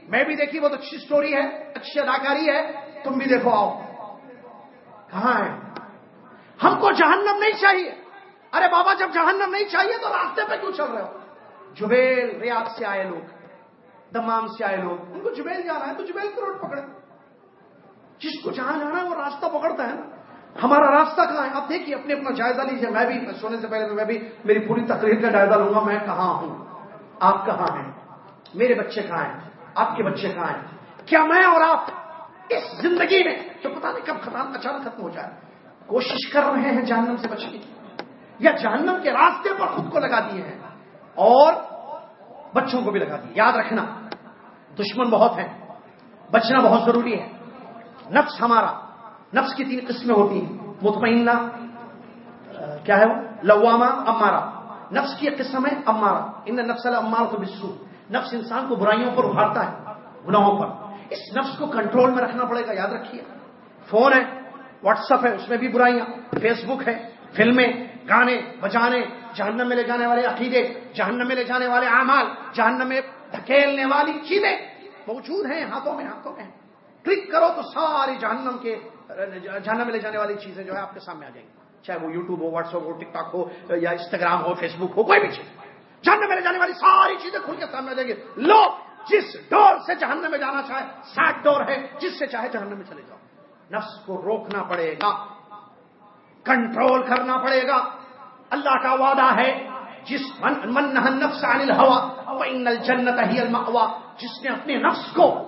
میں بھی دیکھی، بہت اچھی سٹوری ہے، اچھی اداکاری ہے، تم بھی دیکھو آؤ۔ کہاں ہے؟ ہم کو جہنم نہیں چاہیے۔ ارے بابا، جب جہنم نہیں چاہیے تو راستے پہ کیوں چل رہے ہو؟ جبیل، ریاض سے آئے لوگ، دمام سے آئے لوگ۔ ان کو جبیل جانا ہے تو جبیل کو روڈ پکڑے جس کو جہاں جانا ہے وہ راستہ پکڑتا ہے نا ہمارا راستہ کہاں ہے؟ آپ دیکھیے، اپنے اپنا جائزہ لیجیے میں بھی سونے سے پہلے میں بھی، میری پوری تقریر کا جائزہ لوں گا۔ میں کہاں ہوں؟ آپ کہاں ہیں؟ میرے بچے کہاں ہیں؟ آپ کے بچے کہاں ہیں؟ کیا میں اور آپ اس زندگی میں جو پتا نہیں کب ختم اچانک ختم ہو جائے۔ کوشش کر رہے ہیں جہنم سے بچنے کی۔ یا جہنم کے راستے پر خود کو لگا دیے ہیں اور بچوں کو بھی لگا دیے۔ یاد رکھنا، دشمن بہت ہیں، بچنا بہت ضروری ہے۔ نفس ہمارا، نفس کی تین قسمیں ہوتی ہیں۔ مطمئنہ کیا ہے وہ؟ لواما امارا نفس کی ایک قسم ہے امارا ان نفس امار تو بسو نفس انسان کو برائیوں پر ابھارتا ہے، گناہوں پر۔ اس نفس کو کنٹرول میں رکھنا پڑے گا، یاد رکھیے۔ فون ہے، واٹس ایپ ہے، اس میں بھی برائیاں۔ فیس بک ہے، فلمیں، گانے، بجانے، جہنم میں لے جانے والے عقیدے، جہنم میں لے جانے والے اعمال، جہنم میں دھکیلنے والی چیزیں موجود ہیں، ہاتھوں میں ہاتھوں میں۔ کلک کرو تو ساری جہنم کے، جہنم میں لے جانے والی چیزیں جو ہے آپ کے سامنے آ جائیں گی۔ چاہے وہ یوٹیوب ہو، واٹس ایپ ہو، ٹک ٹاک ہو، یا انسٹاگرام ہو، فیس بک ہو، کوئی بھی چیز۔ جہنم میں جانے والی ساری چیزیں کھل کے سامنے آ جائیں گی لوگ جس ڈور سے جہنم میں جانا چاہے ساٹھ ڈور ہے، جس سے چاہے جہنم میں چلے جاؤ۔ نفس کو روکنا پڑے گا کنٹرول کرنا پڑے گا۔ اللہ کا وعدہ ہے، جس من نفس عن الهوى وان الجنت هي المأوى۔ جس نے اپنے نفس کو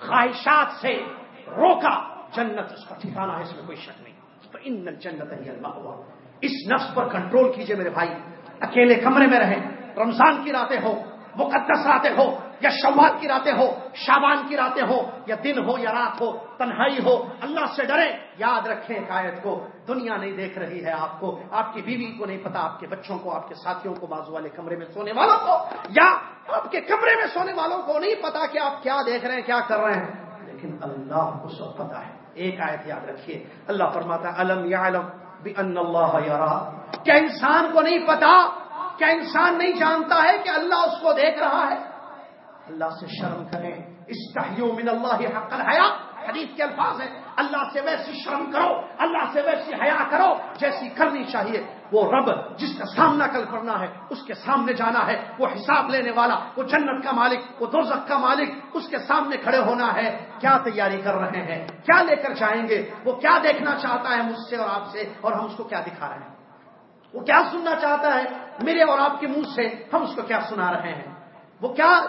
خواہشات سے روکا، جنت اس کا ٹھکانا ہے، اس میں کوئی شک نہیں۔ تو ان الجنت هي المأوى۔ اس نفس پر کنٹرول کیجیے میرے بھائی۔ اکیلے کمرے میں رہیں۔ رمضان کی راتیں ہو مقدس راتیں ہو یا شوال کی راتیں ہو شابان کی راتیں ہو یا دن ہو یا رات ہو، تنہائی ہو، اللہ سے ڈرے، یاد رکھیں قائد کو، دنیا نہیں دیکھ رہی ہے آپ کو، آپ کی بیوی کو نہیں پتا، آپ کے بچوں کو، آپ کے ساتھیوں کو، بازو والے کمرے میں سونے والوں کو، یا آپ کے کمرے میں سونے والوں کو نہیں پتا کہ آپ کیا دیکھ رہے ہیں، کیا کر رہے ہیں۔ لیکن اللہ کو سب پتا ہے۔ ایک آیت یاد رکھیے۔ اللہ فرماتا ہے علم یا علم بھی ان اللہ کیا انسان کو نہیں پتا کیا انسان نہیں جانتا ہے کہ اللہ اس کو دیکھ رہا ہے؟ اللہ سے شرم کریں۔ استحیو من اللہ حق الحیا۔ حدیث کے الفاظ ہیں۔ اللہ سے ویسی شرم کرو، اللہ سے ویسی حیا کرو، جیسی کرنی چاہیے۔ وہ رب جس کا سامنا کل کرنا ہے، اس کے سامنے جانا ہے۔ وہ حساب لینے والا، وہ جنت کا مالک، وہ دوزخ کا مالک، اس کے سامنے کھڑے ہونا ہے۔ کیا تیاری کر رہے ہیں؟ کیا لے کر جائیں گے؟ وہ کیا دیکھنا چاہتا ہے مجھ سے اور آپ سے؟ اور ہم اس کو کیا دکھا رہے ہیں؟ وہ کیا سننا چاہتا ہے؟ میرے اور آپ کے منہ سے ہم اس کو کیا سنا رہے ہیں؟ وہ کیا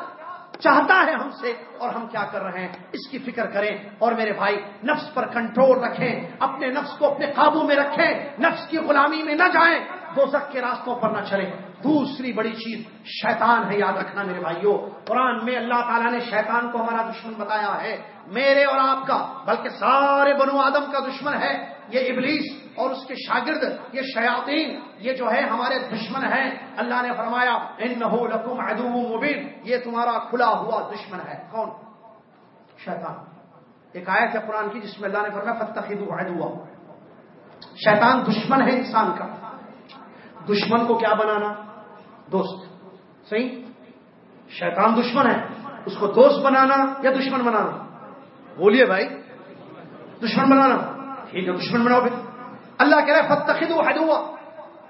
چاہتا ہے ہم سے اور ہم کیا کر رہے ہیں؟ اس کی فکر کریں اور میرے بھائی، نفس پر کنٹرول رکھیں، اپنے نفس کو اپنے قابو میں رکھیں، نفس کی غلامی میں نہ جائیں دو کے راستوں پر نہ چلیں۔ دوسری بڑی چیز شیطان ہے، یاد رکھنا میرے بھائیوں۔ قرآن میں اللہ تعالیٰ نے شیطان کو ہمارا دشمن بتایا ہے۔ میرے اور آپ کا، بلکہ سارے بنو آدم کا دشمن ہے، یہ ابلیس اور اس کے شاگرد یہ شیاطین، یہ جو ہے ہمارے دشمن ہیں۔ اللہ نے فرمایا لکم عدو مبین یہ تمہارا کھلا ہوا دشمن ہے۔ کون؟ شیطان۔ ایک آیت ہے قرآن کی جس میں اللہ نے فرمایا فتخذوا شیطان دشمن ہے انسان کا۔ دشمن کو کیا بنانا؟ دوست۔ صحیح؟ شیطان دشمن ہے۔ اس کو دوست بنانا یا دشمن بنانا؟ بولیے بھائی۔ دشمن بنانا۔ ٹھیک ہے، دشمن بناؤ پھر۔ اللہ کہہ رہے فتخذ حدوا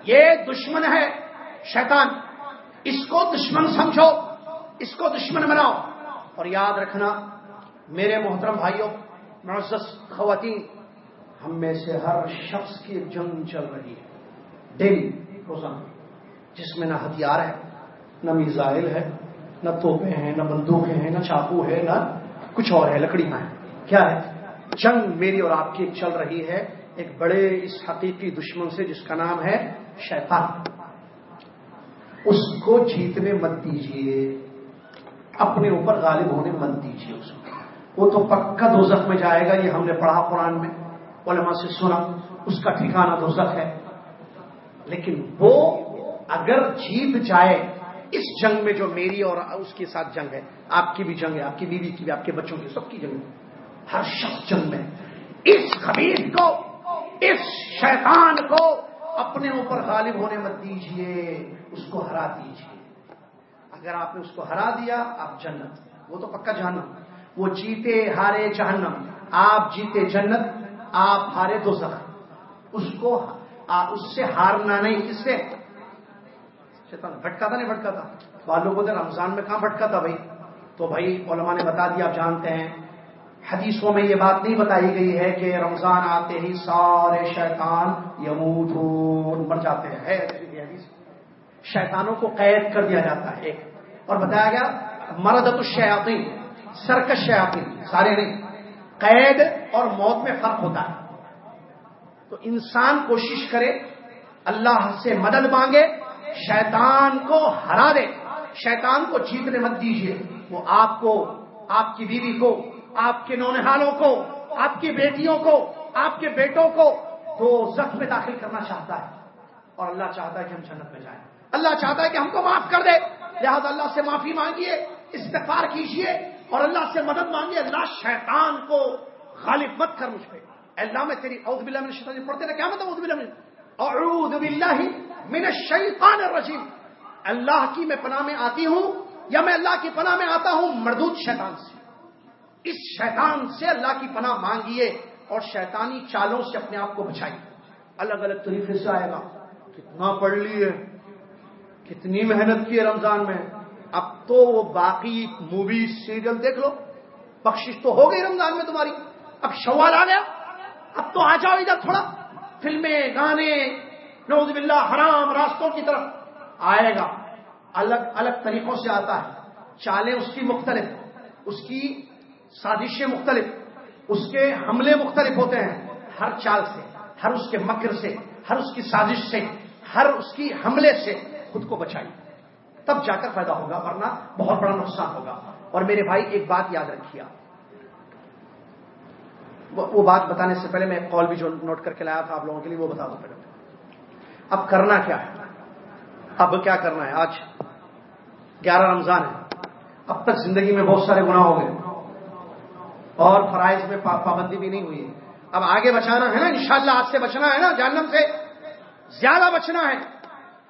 یہ دشمن ہے شیطان۔ اس کو دشمن سمجھو، اس کو دشمن بناؤ۔ اور یاد رکھنا، میرے محترم بھائیوں، معزز خواتین، ہم میں سے ہر شخص کی جنگ چل رہی ہے۔ ڈیلی، روزانہ۔ جس میں نہ ہتھیار ہے، نہ میزائل ہے، نہ توپے ہیں، نہ بندوقیں ہیں، نہ چاقو ہے نہ کچھ اور ہے، لکڑیاں ہیں۔ کیا ہے؟ جنگ میری اور آپ کی چل رہی ہے۔ ایک بڑے اس حقیقی دشمن سے جس کا نام ہے شیطان۔ اس کو جیتنے مت دیجیے اپنے اوپر غالب ہونے مت دیجیے اس کو۔ وہ تو پکا دوزخ میں جائے گا، یہ ہم نے پڑھا قرآن میں۔ علماء سے سنا، اس کا ٹھکانا دوزخ ہے۔ لیکن وہ اگر جیت جائے، اس جنگ میں جو میری اور اس کے ساتھ جنگ ہے، آپ کی بھی جنگ ہے، آپ کی بیوی کی بھی، آپ کے بچوں کی، سب کی جنگ ہے۔ ہر شخص جنگ میں اس خبیر کو اس شیطان کو اپنے اوپر غالب ہونے مت دیجیے اس کو ہرا دیجیے اگر آپ نے اس کو ہرا دیا، آپ جنت۔ وہ تو پکا جہنم۔ وہ جیتے ہارے جہنم۔ آپ جیتے جنت، آپ ہارے دو اس کو اس سے ہارنا نہیں کس سے۔ بھٹکا تھا نہیں بھٹکا تھا والوں کو رمضان میں کہاں بھٹکا تھا بھائی؟ تو بھائی، علماء نے بتا دیا، آپ جانتے ہیں۔ حدیثوں میں یہ بات نہیں بتائی گئی ہے کہ رمضان آتے ہی سارے شیطان یمود مر جاتے ہیں۔ شیطانوں کو قید کر دیا جاتا ہے اور بتایا گیا، مردت الشیاطین، سرکش شیاطین، سارے نہیں۔ قید اور موت میں فرق ہوتا ہے۔ تو انسان کوشش کرے، اللہ سے مدد مانگے، شیطان کو ہرا دے۔ شیطان کو جیتنے مت دیجیے وہ آپ کو، آپ کی بیوی کو آپ کے نونحالوں کو آپ کی بیٹیوں کو آپ کے بیٹوں کو وہ زخم میں داخل کرنا چاہتا ہے اور اللہ چاہتا ہے کہ ہم جنت میں جائیں اللہ چاہتا ہے کہ ہم کو معاف کر دے لہٰذا اللہ سے معافی مانگیے استفار کیجیے اور اللہ سے مدد مانگیے اللہ شیطان کو غالب مت کر مجھ پہ اللہ میں تیری اعوذ باللہ من الشیطان پڑھتے نا کیا مطلب اعوذ باللہ من اعوذ باللہ من الشیطان الرجیم اللہ کی میں پناہ میں آتی ہوں یا میں اللہ کی پناہ میں آتا ہوں مردود شیطان سے اس شیطان سے اللہ کی پناہ مانگیے اور شیطانی چالوں سے اپنے آپ کو بچائیے۔ الگ الگ طریقے سے آئے گا۔ کتنا پڑھ لیے۔ کتنی محنت کی ہے رمضان میں۔ اب تو وہ باقی مووی سیریل دیکھ لو۔ بخشش تو ہو گئی رمضان میں تمہاری۔ اب شوال آ گیا۔ اب تو آ جاؤ ادھر تھوڑا۔ فلمیں، گانے نوز باللہ، حرام، راستوں کی طرف۔ آئے گا۔ الگ الگ طریقوں سے آتا ہے۔ چالیں اس کی مختلف۔ اس کی سازشیں مختلف، اس کے حملے مختلف ہوتے ہیں، ہر چال سے، ہر اس کے مکر سے، ہر اس کی سازش سے، ہر اس کی حملے سے خود کو بچائی۔ تب جا کر پیدا ہوگا، ورنہ بہت بڑا نقصان ہوگا۔ اور میرے بھائی، ایک بات یاد رکھیے وہ بات بتانے سے پہلے میں ایک کال بھی جو نوٹ کر کے لایا تھا آپ لوگوں کے لیے، وہ بتا دوں پہلے اب کرنا کیا ہے؟ اب کیا کرنا ہے؟ آج گیارہ رمضان ہے، اب تک زندگی میں بہت سارے گناہ ہو گئے۔ اور فرائض میں پابندی بھی نہیں ہوئی اب آگے بچانا ہے نا، انشاءاللہ آج سے بچنا ہے نا، جہنم سے زیادہ بچنا ہے۔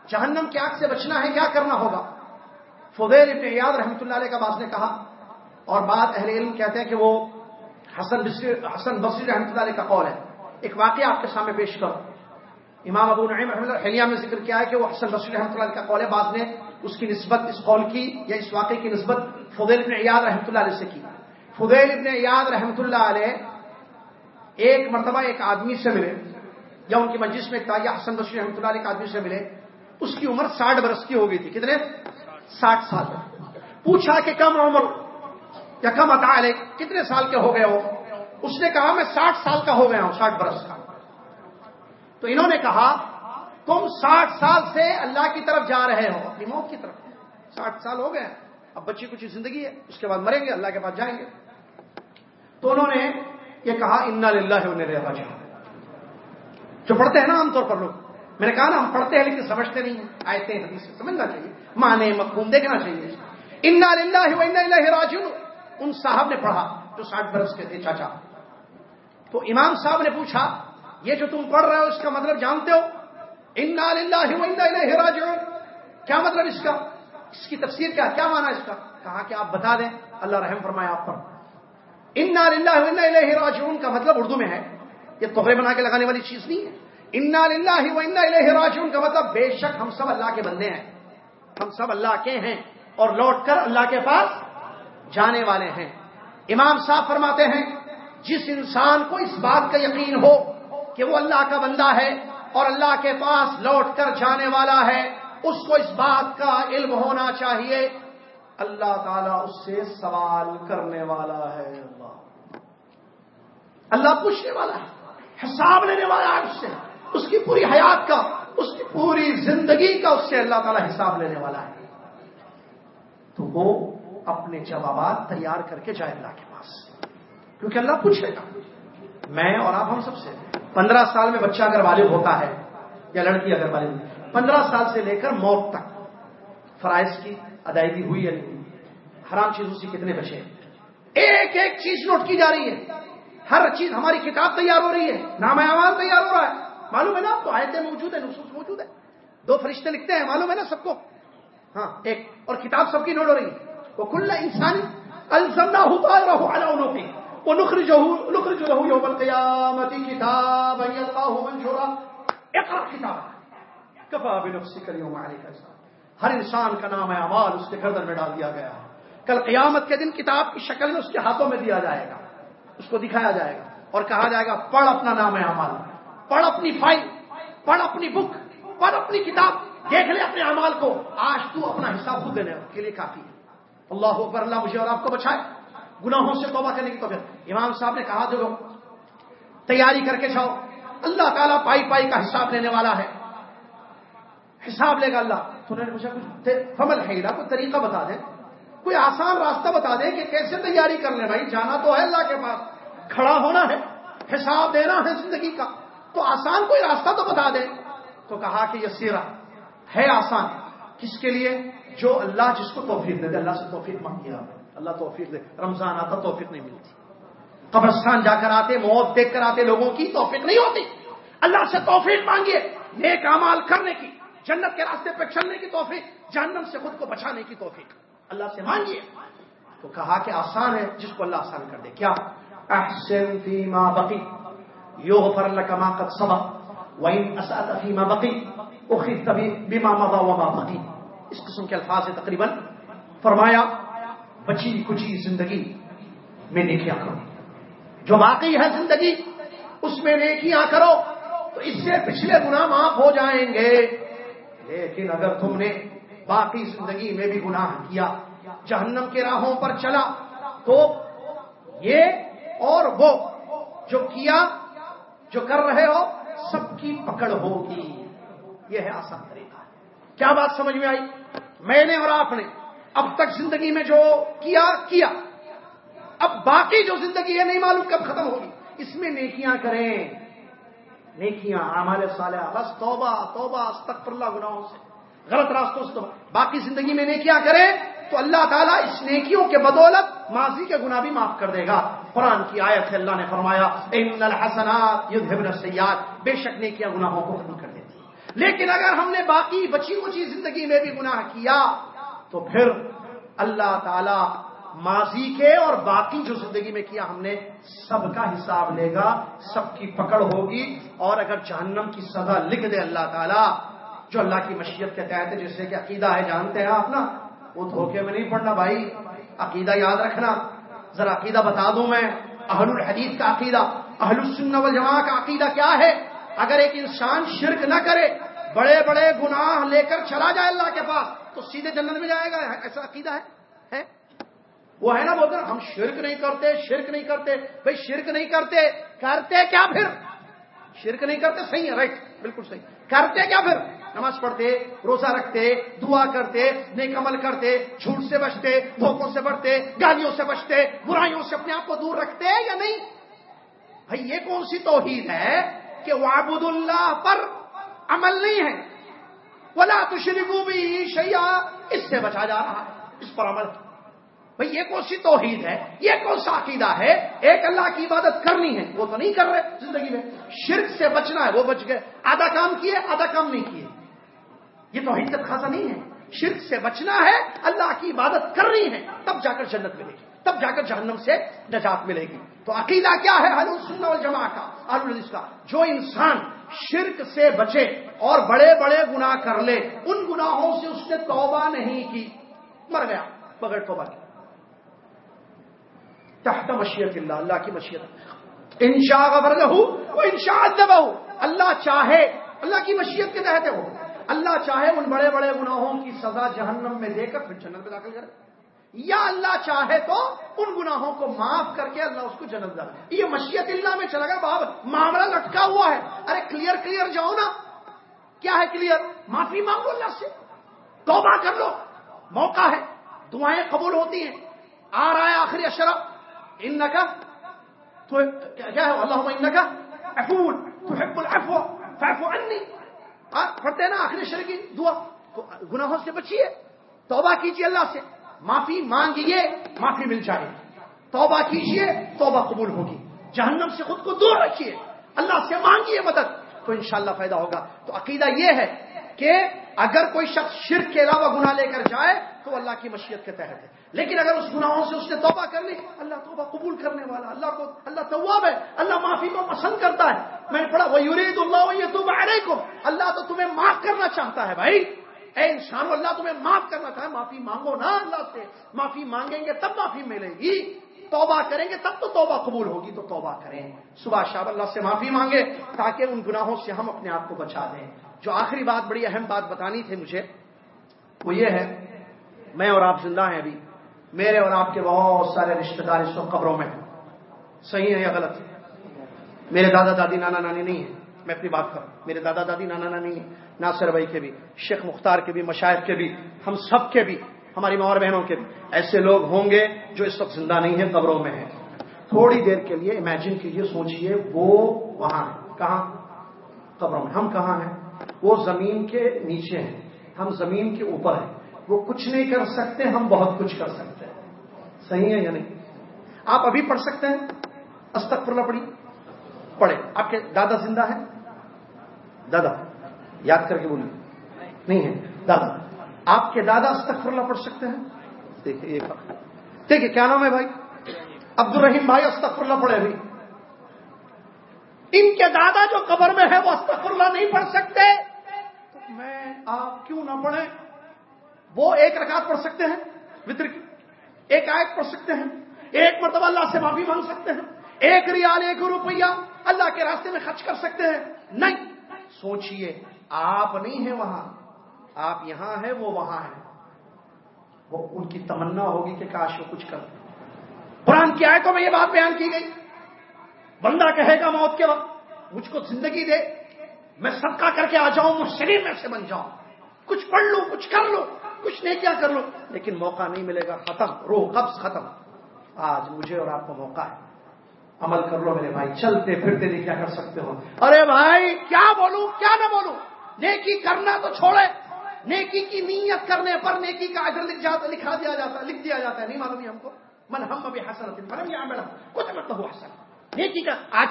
جہنم کی آگ سے بچنا ہے، کیا کرنا ہوگا؟ فضیل ابن یاد رحمۃ اللہ علیہ کا باز نے کہا، اور بات اہل علم کہتے ہیں کہ وہ حسن بصری حسن بصری رحمۃ اللہ علیہ کا قول ہے۔ ایک واقعہ آپ کے سامنے پیش کرو امام ابو نعیم رحمۃ اللہ حلیہ میں ذکر کیا ہے کہ وہ حسن بصری رحمۃ اللہ علیہ کا قول ہے بعد نے اس کی نسبت اس قول کی یا اس واقعے کی نسبت فضیل ابن یاد رحمۃ اللہ علیہ سے کی۔ فضیل ابن یاد رحمت اللہ علیہ ایک مرتبہ ایک آدمی سے ملے، یا ان کی مجلس میں تاجہ حسن بشیر رحمۃ اللہ علیہ ایک آدمی سے ملے، اس کی عمر ساٹھ برس کی ہو گئی تھی۔ کتنے؟ ساٹھ سال۔ پوچھا کہ کم عمر یا کم عطا علیہ کتنے سال کے ہو گئے ہو اس نے کہا، میں ساٹھ سال کا ہو گیا ہوں، ساٹھ برس کا۔ تو انہوں نے کہا، تم ساٹھ سال سے اللہ کی طرف جا رہے ہو، اپنی موت کی طرف۔ ساٹھ سال ہو گئے اب بچی کچھ زندگی ہے، اس کے بعد مریں گے، اللہ کے پاس جائیں گے۔ تو انہوں نے یہ کہا، انا للہ جو پڑھتے ہیں نا عام طور پر لوگ۔ میں نے کہا نا، ہم پڑھتے ہیں لیکن سمجھتے نہیں ہیں۔ آئے حدیث سے سمجھنا چاہیے۔ مانے مقوم دیکھنا چاہیے۔ انا للہ راجن ان صاحب نے پڑھا جو ساٹھ برس کے تھے چاچا۔ تو امام صاحب نے پوچھا، یہ جو تم پڑھ رہے ہو اس کا مطلب جانتے ہو? انا للہ راجعون۔ کیا مطلب اس کا؟ اس کی تفسیر کیا کیا مانا اس کا؟ کہا کہ آپ بتا دیں۔ اللہ رحم فرمائے آپ پر۔ انا للہ راجعون کا مطلب اردو میں ہے یہ توحرے بنا کے لگانے والی چیز نہیں ہے۔ انا للہ راجعون کا مطلب بے شک ہم سب اللہ کے بندے ہیں۔ ہم سب اللہ کے ہیں اور لوٹ کر اللہ کے پاس جانے والے ہیں۔ امام صاحب فرماتے ہیں، جس انسان کو اس بات کا یقین ہو کہ وہ اللہ کا بندہ ہے اور اللہ کے پاس لوٹ کر جانے والا ہے، اس کو اس بات کا علم ہونا چاہیے۔ اللہ تعالیٰ اس سے سوال کرنے والا ہے۔ اللہ پوچھنے والا ہے، حساب لینے والا ہے اس سے، اس کی پوری حیات کا، اس کی پوری زندگی کا اس سے اللہ تعالیٰ حساب لینے والا ہے۔ تو وہ اپنے جوابات تیار کر کے جائے اللہ کے پاس۔ کیونکہ اللہ پوچھے گا۔ میں اور آپ ہم سب سے۔ پندرہ سال میں بچہ اگر والد ہوتا ہے، یا لڑکی اگر والد، پندرہ سال سے لے کر موت تک، فرائض کی ادائیگی ہوئی یا نہیں؟ حرام چیزوں سے کتنے بچے ایک ایک چیز نوٹ کی جا رہی ہے۔ ہر چیز ہماری کتاب تیار ہو رہی ہے، نام آواز تیار ہو رہا ہے۔ معلوم ہے نا؟ آپ تو آیتیں موجود ہے نصوص موجود ہے دو فرشتے لکھتے ہیں، معلوم ہے نا سب کو؟ ہاں ایک، اور کتاب سب کی نوٹ ہو رہی ہے۔ وہ کل انسانی الزمنا ہوتا رہو اللہ کی وہ نخری جو نخری جو رہو یوم القیامتی کتاب منشورا۔ اقرا کتاب کفا بنفسی کریوں ہمارے ہر انسان کا نام ہے اس کے گردن میں ڈال دیا گیا۔ ہے کل قیامت کے دن کتاب کی شکل میں اس کے ہاتھوں میں دیا جائے گا۔ اس کو دکھایا جائے گا اور کہا جائے گا، پڑھ اپنا نام ہے امال پڑھ اپنی فائل، پڑھ اپنی بک، پڑھ اپنی کتاب، دیکھ لے اپنے امال کو۔ آج تو اپنا حساب خود دینے کے لیے کافی ہے۔ اللہ اکبر، اللہ مجھے اور آپ کو بچائے۔ گناہوں سے توبہ کرنے کی تو پھر امام صاحب نے کہا، جو تیاری کر کے جاؤ، اللہ تعالیٰ پائی پائی کا حساب لینے والا ہے۔ حساب لے گا اللہ۔ تو نے پوچھا کچھ فمل ہے کوئی طریقہ بتا دیں کوئی آسان راستہ بتا دیں کہ کیسے تیاری کر لیں بھائی؟ جانا تو ہے اللہ کے پاس۔ کھڑا ہونا ہے، حساب دینا ہے زندگی کا۔ تو آسان کوئی راستہ تو بتا دیں۔ تو کہا کہ یہ سیرا ہے آسان۔ کس کے لیے؟ جو اللہ جس کو توفیق دے دے۔ اللہ سے توفیق مانگ گیا اللہ توفیق دے۔ رمضان آتا توفیق نہیں ملتی۔ قبرستان جا کر آتے، موت دیکھ کر آتے، لوگوں کی توفیق نہیں ہوتی۔ اللہ سے توفیق مانگیے۔ نیک امال کرنے کی، جنت کے راستے پہ چلنے کی توفیق، جہنم سے خود کو بچانے کی توفیق۔ اللہ سے مانگیے۔ تو کہا کہ آسان ہے، جس کو اللہ آسان کر دے۔ کیا؟ احسن فیما بقی یغفر لك ما قد سبق وان اسات فیما بقی اخذت بما مضى وما بقی اس قسم کے الفاظ ہے تقریباً. فرمایا، بچی کچی زندگی میں نیکیاں کرو. جو باقی ہے زندگی، اس میں نیکیاں کرو، تو اس سے پچھلے گناہ معاف ہو جائیں گے. لیکن اگر تم نے باقی زندگی میں بھی گناہ کیا، جہنم کے راہوں پر چلا، تو یہ اور وہ جو کیا، جو کر رہے ہو، سب کی پکڑ ہوگی۔ یہ ہے آسان طریقہ۔ کیا بات سمجھ میں آئی؟ میں نے اور آپ نے اب تک زندگی میں جو کیا کیا۔ اب باقی جو زندگی ہے، نہیں معلوم کب ختم ہوگی۔ اس میں نیکیاں کریں۔ نیکیاں ہمارے صالح بس توبہ توبہ استغفر اللہ گناہوں سے۔ غلط راستوں سے باقی زندگی میں نیکیاں کریں تو اللہ تعالیٰ اس نیکیوں کے بدولت ماضی کے گناہ بھی معاف کر دے گا۔ قرآن کی آیت ہے، اللہ نے فرمایا ان الحسنات یذهبن السیئات بے شک نیکیاں گناہوں کو ختم کر دیتی لیکن اگر ہم نے باقی بچی کچی زندگی میں بھی گناہ کیا، تو پھر اللہ تعالی ماضی کے اور باقی جو زندگی میں کیا ہم نے، سب کا حساب لے گا، سب کی پکڑ ہوگی۔ اور اگر جہنم کی سزا لکھ دے اللہ تعالیٰ، جو اللہ کی مشیت کے تحت جیسے کہ عقیدہ ہے، جانتے ہیں آپ نا؟ وہ دھوکے میں نہیں پڑنا بھائی، عقیدہ یاد رکھنا۔ ذرا عقیدہ بتا دوں میں، اہل الحدیث کا عقیدہ، اہل السنہ والجماع کا عقیدہ کیا ہے؟ اگر ایک انسان شرک نہ کرے، بڑے بڑے گناہ لے کر چلا جائے اللہ کے پاس، تو سیدھے جنت میں جائے گا، ایسا عقیدہ ہے؟ وہ ہے نا بولتے ہم شرک نہیں کرتے، شرک نہیں کرتے، بھائی شرک نہیں کرتے کرتے کیا پھر؟ شرک نہیں کرتے، صحیح ہے رائٹ بالکل صحیح۔ کرتے کیا پھر؟ نماز پڑھتے، روزہ رکھتے، دعا کرتے، نیک عمل کرتے، جھوٹ سے بچتے، دھوکوں سے بڑھتے، گالیوں سے بچتے، برائیوں سے اپنے آپ کو دور رکھتے یا نہیں؟ بھائی، یہ کون سی توحید ہے کہ وابد اللہ پر عمل نہیں ہے؟ ولا تشرکو بھی شیا اس سے بچا جا رہا ہے، اس پر عمل۔ بھئی یہ کون سی توحید ہے؟ یہ کون سا عقیدہ ہے؟ ایک اللہ کی عبادت کرنی ہے، وہ تو نہیں کر رہے زندگی میں۔ شرک سے بچنا ہے، وہ بچ گئے۔ آدھا کام کیے، آدھا کام نہیں کیے۔ یہ توحید کا خاصا نہیں ہے۔ شرک سے بچنا ہے، اللہ کی عبادت کرنی ہے، تب جا کر جنت ملے گی، تب جا کر جہنم سے نجات ملے گی۔ تو عقیدہ کیا ہے حل السنہ والجماع کا الحدیث کا جو انسان شرک سے بچے اور بڑے بڑے گناہ کر لے، ان گناہوں سے اس نے توبہ نہیں کی۔ مر گیا، بغیر توبہ کی تحت مشیت اللہ اللہ کی مشیت۔ انشاء غفر لہو وہ انشاء ادبہ اللہ چاہے، اللہ کی مشیت کے تحت ہو۔ اللہ چاہے ان بڑے بڑے گناہوں کی سزا جہنم میں دے کر پھر جنت میں داخل کرے۔ یا اللہ چاہے تو ان گناہوں کو معاف کر کے اللہ اس کو جنت دے۔ یہ مشیت اللہ میں چلا گیا باب معاملہ لٹکا ہوا ہے۔ ارے کلیئر کلیئر جاؤ نا۔ کیا ہے کلیئر معافی مانگو اللہ سے۔ توبہ کر لو۔ موقع ہے۔ دعائیں قبول ہوتی ہیں۔ آ رہا ہے آخری اشرف ان کا تو کیا ہے؟ اللہ ان کا افول تو حب الفو ہاں، پڑھتے ہیں نا آخری شرح کی دعا۔ گناہوں سے بچیے توبہ کیجیے اللہ سے۔ معافی مانگیے معافی مل جائے۔ توبہ کیجیے توبہ قبول ہوگی۔ جہنم سے خود کو دور رکھیے اللہ سے مانگیے مدد۔ تو انشاءاللہ فائدہ ہوگا۔ تو عقیدہ یہ ہے کہ اگر کوئی شخص شرک کے علاوہ گناہ لے کر جائے تو اللہ کی مشیت کے تحت ہے۔ لیکن اگر اس گناہوں سے اس نے توبہ کر لی، اللہ توبہ قبول کرنے والا، اللہ کو، اللہ تواب ہے، اللہ معافی کو پسند کرتا ہے۔ میں نے پڑھا وہ یورید اللہ یہ تم کو اللہ تو تمہیں معاف کرنا چاہتا ہے بھائی۔ اے انسان، اللہ تمہیں معاف کرنا چاہے معافی مانگو نا اللہ سے۔ معافی مانگیں گے تب معافی ملے گی۔ توبہ کریں گے تب تو توبہ قبول ہوگی، تو توبہ کریں۔ صبح شاہ اللہ سے معافی مانگے تاکہ ان گناہوں سے ہم اپنے آپ کو بچا دیں جو آخری بات، بڑی اہم بات بتانی تھی مجھے، وہ یہ ہے میں اور آپ زندہ ہیں ابھی۔ میرے اور آپ کے بہت سارے رشتے دار اس وقت قبروں میں ہیں۔ صحیح ہے یا غلط؟ ہے میرے دادا دادی نانا نانی نہیں ہے میں اپنی بات کروں۔ میرے دادا دادی نانا نانی ہیں۔ ناصر بھائی کے بھی، شیخ مختار کے بھی مشاہد کے بھی، ہم سب کے بھی، ہماری ماں اور بہنوں کے بھی۔ ایسے لوگ ہوں گے جو اس وقت زندہ نہیں ہیں، قبروں میں ہیں۔ تھوڑی دیر کے لیے امیجن کیجیے سوچئے، وہ وہاں ہیں۔ کہاں؟ قبروں میں۔ ہم کہاں ہیں؟ وہ زمین کے نیچے ہیں۔ ہم زمین کے اوپر ہیں۔ وہ کچھ نہیں کر سکتے، ہم بہت کچھ کر سکتے ہیں۔ صحیح ہے یا نہیں؟ آپ ابھی پڑھ سکتے ہیں؟ استقفر پڑھی پڑھے آپ کے دادا زندہ ہیں؟ دادا، یاد کر کے بولیے نہیں ہے۔ دادا، آپ کے دادا استخر اللہ پڑھ سکتے ہیں؟ دیکھیے دیکھیے کیا نام ہے بھائی؟ عبد الرحیم بھائی استخر اللہ پڑھے ابھی۔ ان کے دادا جو قبر میں ہے وہ استخر اللہ نہیں پڑھ سکتے۔ میں، آپ کیوں نہ پڑھیں؟ وہ ایک رکعت پڑھ سکتے ہیں وطر کی، ایک آیت پڑھ سکتے ہیں، ایک مرتبہ اللہ سے معافی مانگ سکتے ہیں، ایک ریال، ایک روپیہ اللہ کے راستے میں خرچ کر سکتے ہیں۔ نہیں، سوچئے، آپ نہیں ہیں وہاں، آپ یہاں ہیں، وہ وہاں ہیں۔ وہ ان کی تمنا ہوگی کہ کاش وہ کچھ کر قرآن کی آیتوں میں یہ بات بیان کی گئی۔ بندہ کہے گا موت کے وقت، مجھ کو زندگی دے، میں سب کا کر کے آ جاؤں، مجھ شریر میں سے بن جاؤں۔ کچھ پڑھ لوں، کچھ کر لوں۔ کچھ نہیں کیا کر لوں۔ لیکن موقع نہیں ملے گا، ختم۔ روح قبض ختم۔ آج مجھے اور آپ کو موقع ہے۔ عمل کر لو میرے بھائی۔ چلتے پھرتے نہیں کیا کر سکتے ہو۔ ارے بھائی، کیا بولوں؟ کیا نہ بولوں؟ نیکی کرنا تو چھوڑے۔ نیکی کی نیت کرنے پر نیکی کا اجر لکھ جاتا، لکھا دیا جاتا، لکھ دیا جاتا ہے۔ نہیں معلوم ہم کو؟ من ہم ابھی حسن کچھ مطلب حسن۔ نیکی کا آج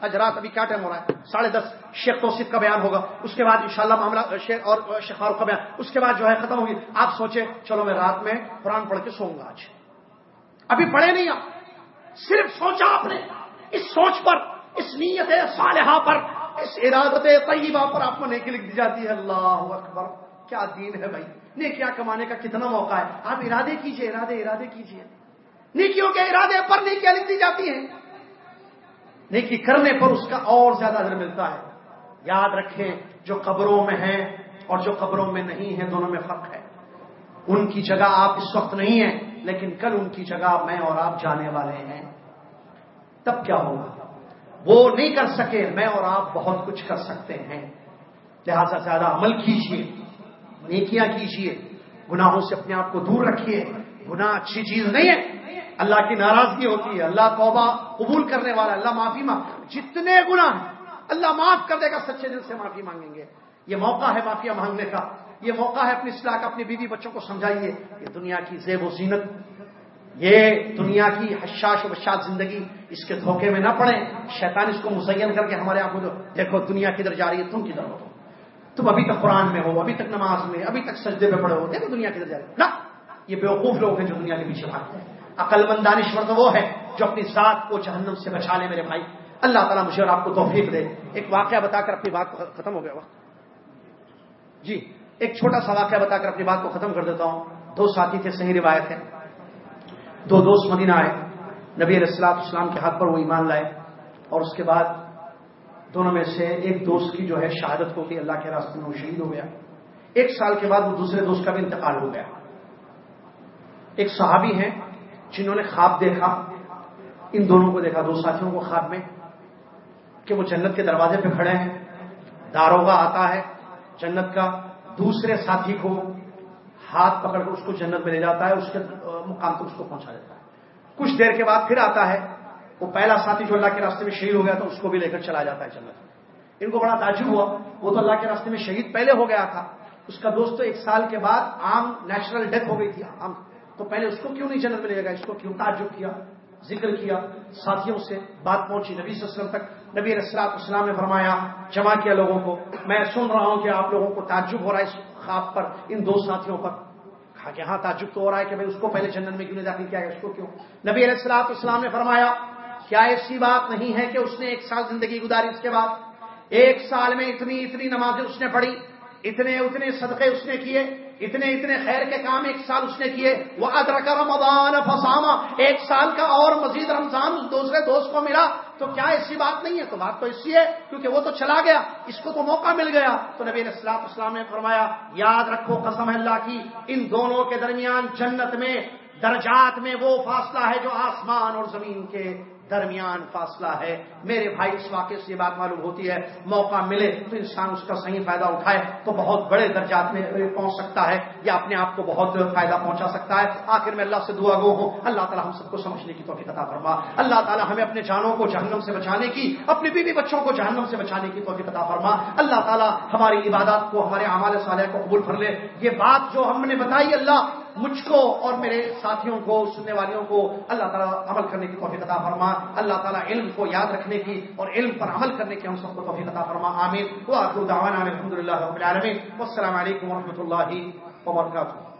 آج رات ابھی کیا ٹائم ہو رہا ہے؟ ساڑھے دس۔ شیخ توصیف کا بیان ہوگا۔ اس کے بعد انشاءاللہ معاملہ شیخ اور شیخ فاروق کا بیان۔ اس کے بعد جو ہے ختم ہوگی۔ آپ سوچے چلو میں رات میں قرآن پڑھ کے سوؤں گا آج۔ ابھی پڑھے نہیں آپ۔ صرف سوچا آپ نے۔ اس سوچ پر، اس نیت صالحہ پر، اس ارادت طیبہ پر آپ کو نیکی لکھ دی جاتی ہے۔ اللہ اکبر۔ کیا دین ہے بھائی؟ نیکیاں کمانے کا کتنا موقع ہے۔ آپ ارادے کیجیے، ارادے ارادے کیجیے۔ نیکیوں کے ارادے پر نیکیاں لکھ دی جاتی ہیں۔ نیکی کرنے پر اس کا اور زیادہ ادھر ملتا ہے۔ یاد رکھیں، جو قبروں میں ہیں اور جو قبروں میں نہیں ہیں، دونوں میں فرق ہے۔ ان کی جگہ آپ اس وقت نہیں ہیں، لیکن کل ان کی جگہ میں اور آپ جانے والے ہیں۔ تب کیا ہوگا؟ وہ نہیں کر سکے، میں اور آپ بہت کچھ کر سکتے ہیں۔ لہذا زیادہ عمل کیجیے نیکیاں کیجیے گناہوں سے اپنے آپ کو دور رکھیے۔ گناہ اچھی چیز نہیں ہے اللہ کی ناراضگی ہوتی ہے، اللہ توبہ قبول کرنے والا اللہ معافی مانگ جتنے گناہ اللہ معاف کر دے گا، سچے دل سے معافی مانگیں گے۔ یہ موقع ہے معافیا مانگنے کا۔ یہ موقع ہے اپنی اصلاح کا، اپنی بیوی بچوں کو سمجھائیے۔ یہ دنیا کی زیب و زینت۔ یہ دنیا کی حشاش و بشاش زندگی اس کے دھوکے میں نہ پڑے۔ شیطان اس کو مزین کر کے ہمارے آپ کو دیکھو، دنیا کدھر جا رہی ہے، تم کدھر ہو؟ تم ابھی تک قرآن میں ہو، ابھی تک نماز میں، ابھی تک سجدے میں پڑے ہو، دیکھو دنیا کدھر جا رہی ہے۔ نا یہ بیوقوف لوگ ہیں جو دنیا کے پیچھے بھاگتے ہیں۔ عقل مند دانشور تو وہ ہے جو اپنی ذات کو جہنم سے بچا لے میرے بھائی۔ اللہ تعالیٰ مجھے اور آپ کو توفیق دے۔ ایک واقعہ بتا کر اپنی بات کو ختم ہو گیا وقت۔ جی ایک چھوٹا سا واقعہ بتا کر اپنی بات کو ختم کر دیتا ہوں۔ دو ساتھی تھے، صحیح روایت ہے۔ دو دوست مدینہ آئے۔ نبی علیہ اسلام کے ہاتھ پر وہ ایمان لائے۔ اور اس کے بعد دونوں میں سے ایک دوست کی جو ہے شہادت ہو گئی، اللہ کے راستے میں وہ شہید ہو گیا۔ ایک سال کے بعد وہ دوسرے دوست کا بھی انتقال ہو گیا۔ ایک صحابی ہیں جنہوں نے خواب دیکھا، ان دونوں کو دیکھا، دو ساتھیوں کو خواب میں، کہ وہ جنت کے دروازے پہ کھڑے ہیں داروگا آتا ہے، جنت کا دوسرے ساتھی کو ہاتھ پکڑ کر اس کو جنت میں لے جاتا ہے، اس کے مقام تک اس کو پہنچا دیتا ہے۔ کچھ دیر کے بعد پھر آتا ہے، وہ پہلا ساتھی جو اللہ کے راستے میں شہید ہو گیا تھا، اس کو بھی لے کر چلا جاتا ہے جنت۔ ان کو بڑا تعجب ہوا، وہ تو اللہ کے راستے میں شہید پہلے ہو گیا تھا۔ اس کا دوست ایک سال کے بعد عام، نیچرل ڈیتھ ہو گئی تھی، عام۔ تو پہلے اس کو کیوں نہیں جنت ملے گا اس کو کیوں تعجب کیا؟ ذکر کیا؟ ساتھیوں سے بات پہنچی نبی صلی اللہ علیہ وسلم تک۔ نبی رسلاط اسلام نے فرمایا، جمع کیا لوگوں کو۔ میں سن رہا ہوں کہ آپ لوگوں کو تعجب ہو رہا ہے اس خواب پر، ان دو ساتھیوں پر۔ کہا کہ ہاں تعجب تو ہو رہا ہے کہ بھائی اس کو پہلے جنت میں کیوں نہیں داخل کیا گیا؟ اس کو کیوں؟ نبی علیہ السلاط اسلام نے فرمایا، کیا ایسی بات نہیں ہے کہ اس نے ایک سال زندگی گزاری اس کے بعد؟ ایک سال میں اتنی اتنی نمازیں اس نے پڑھی، اتنے اتنے صدقے اس نے کیے اتنے اتنے خیر کے کام ایک سال اس نے کیے۔ وہ ادرک رمضان فسامہ ایک سال کا اور مزید رمضان اس دوسرے دوست کو ملا۔ تو کیا ایسی بات نہیں ہے؟ تو بات تو اسی ہے، کیونکہ وہ تو چلا گیا۔ اس کو تو موقع مل گیا۔ تو نبی السلام اسلام نے فرمایا، یاد رکھو قسم اللہ کی، ان دونوں کے درمیان جنت میں، درجات میں وہ فاصلہ ہے جو آسمان اور زمین کے۔ درمیان فاصلہ ہے۔ میرے بھائی، اس واقعے سے یہ بات معلوم ہوتی ہے، موقع ملے تو انسان اس کا صحیح فائدہ اٹھائے تو بہت بڑے درجات میں پہنچ سکتا ہے یا اپنے آپ کو بہت فائدہ پہنچا سکتا ہے۔ آخر میں اللہ سے دعا گو ہوں۔ اللہ تعالیٰ ہم سب کو سمجھنے کی توفیق عطا فرما۔ اللہ تعالیٰ ہمیں اپنے جانوں کو جہنم سے بچانے کی، اپنی بیوی بچوں کو جہنم سے بچانے کی توفیق عطا فرما۔ اللہ تعالیٰ ہماری عبادات کو، ہمارے اعمال صالح کو قبول کر لے۔ یہ بات جو ہم نے بتائی اللہ مجھ کو اور میرے ساتھیوں کو، سننے والیوں کو اللہ تعالیٰ عمل کرنے کی توفیق عطا فرما۔ اللہ تعالیٰ علم کو یاد رکھنے کی اور علم پر عمل کرنے کی ہم سب کو توفیق عطا فرما۔ آمین۔ وہ الحمد للہ الحمد للہ السلام علیکم و رحمۃ اللہ وبرکاتہ۔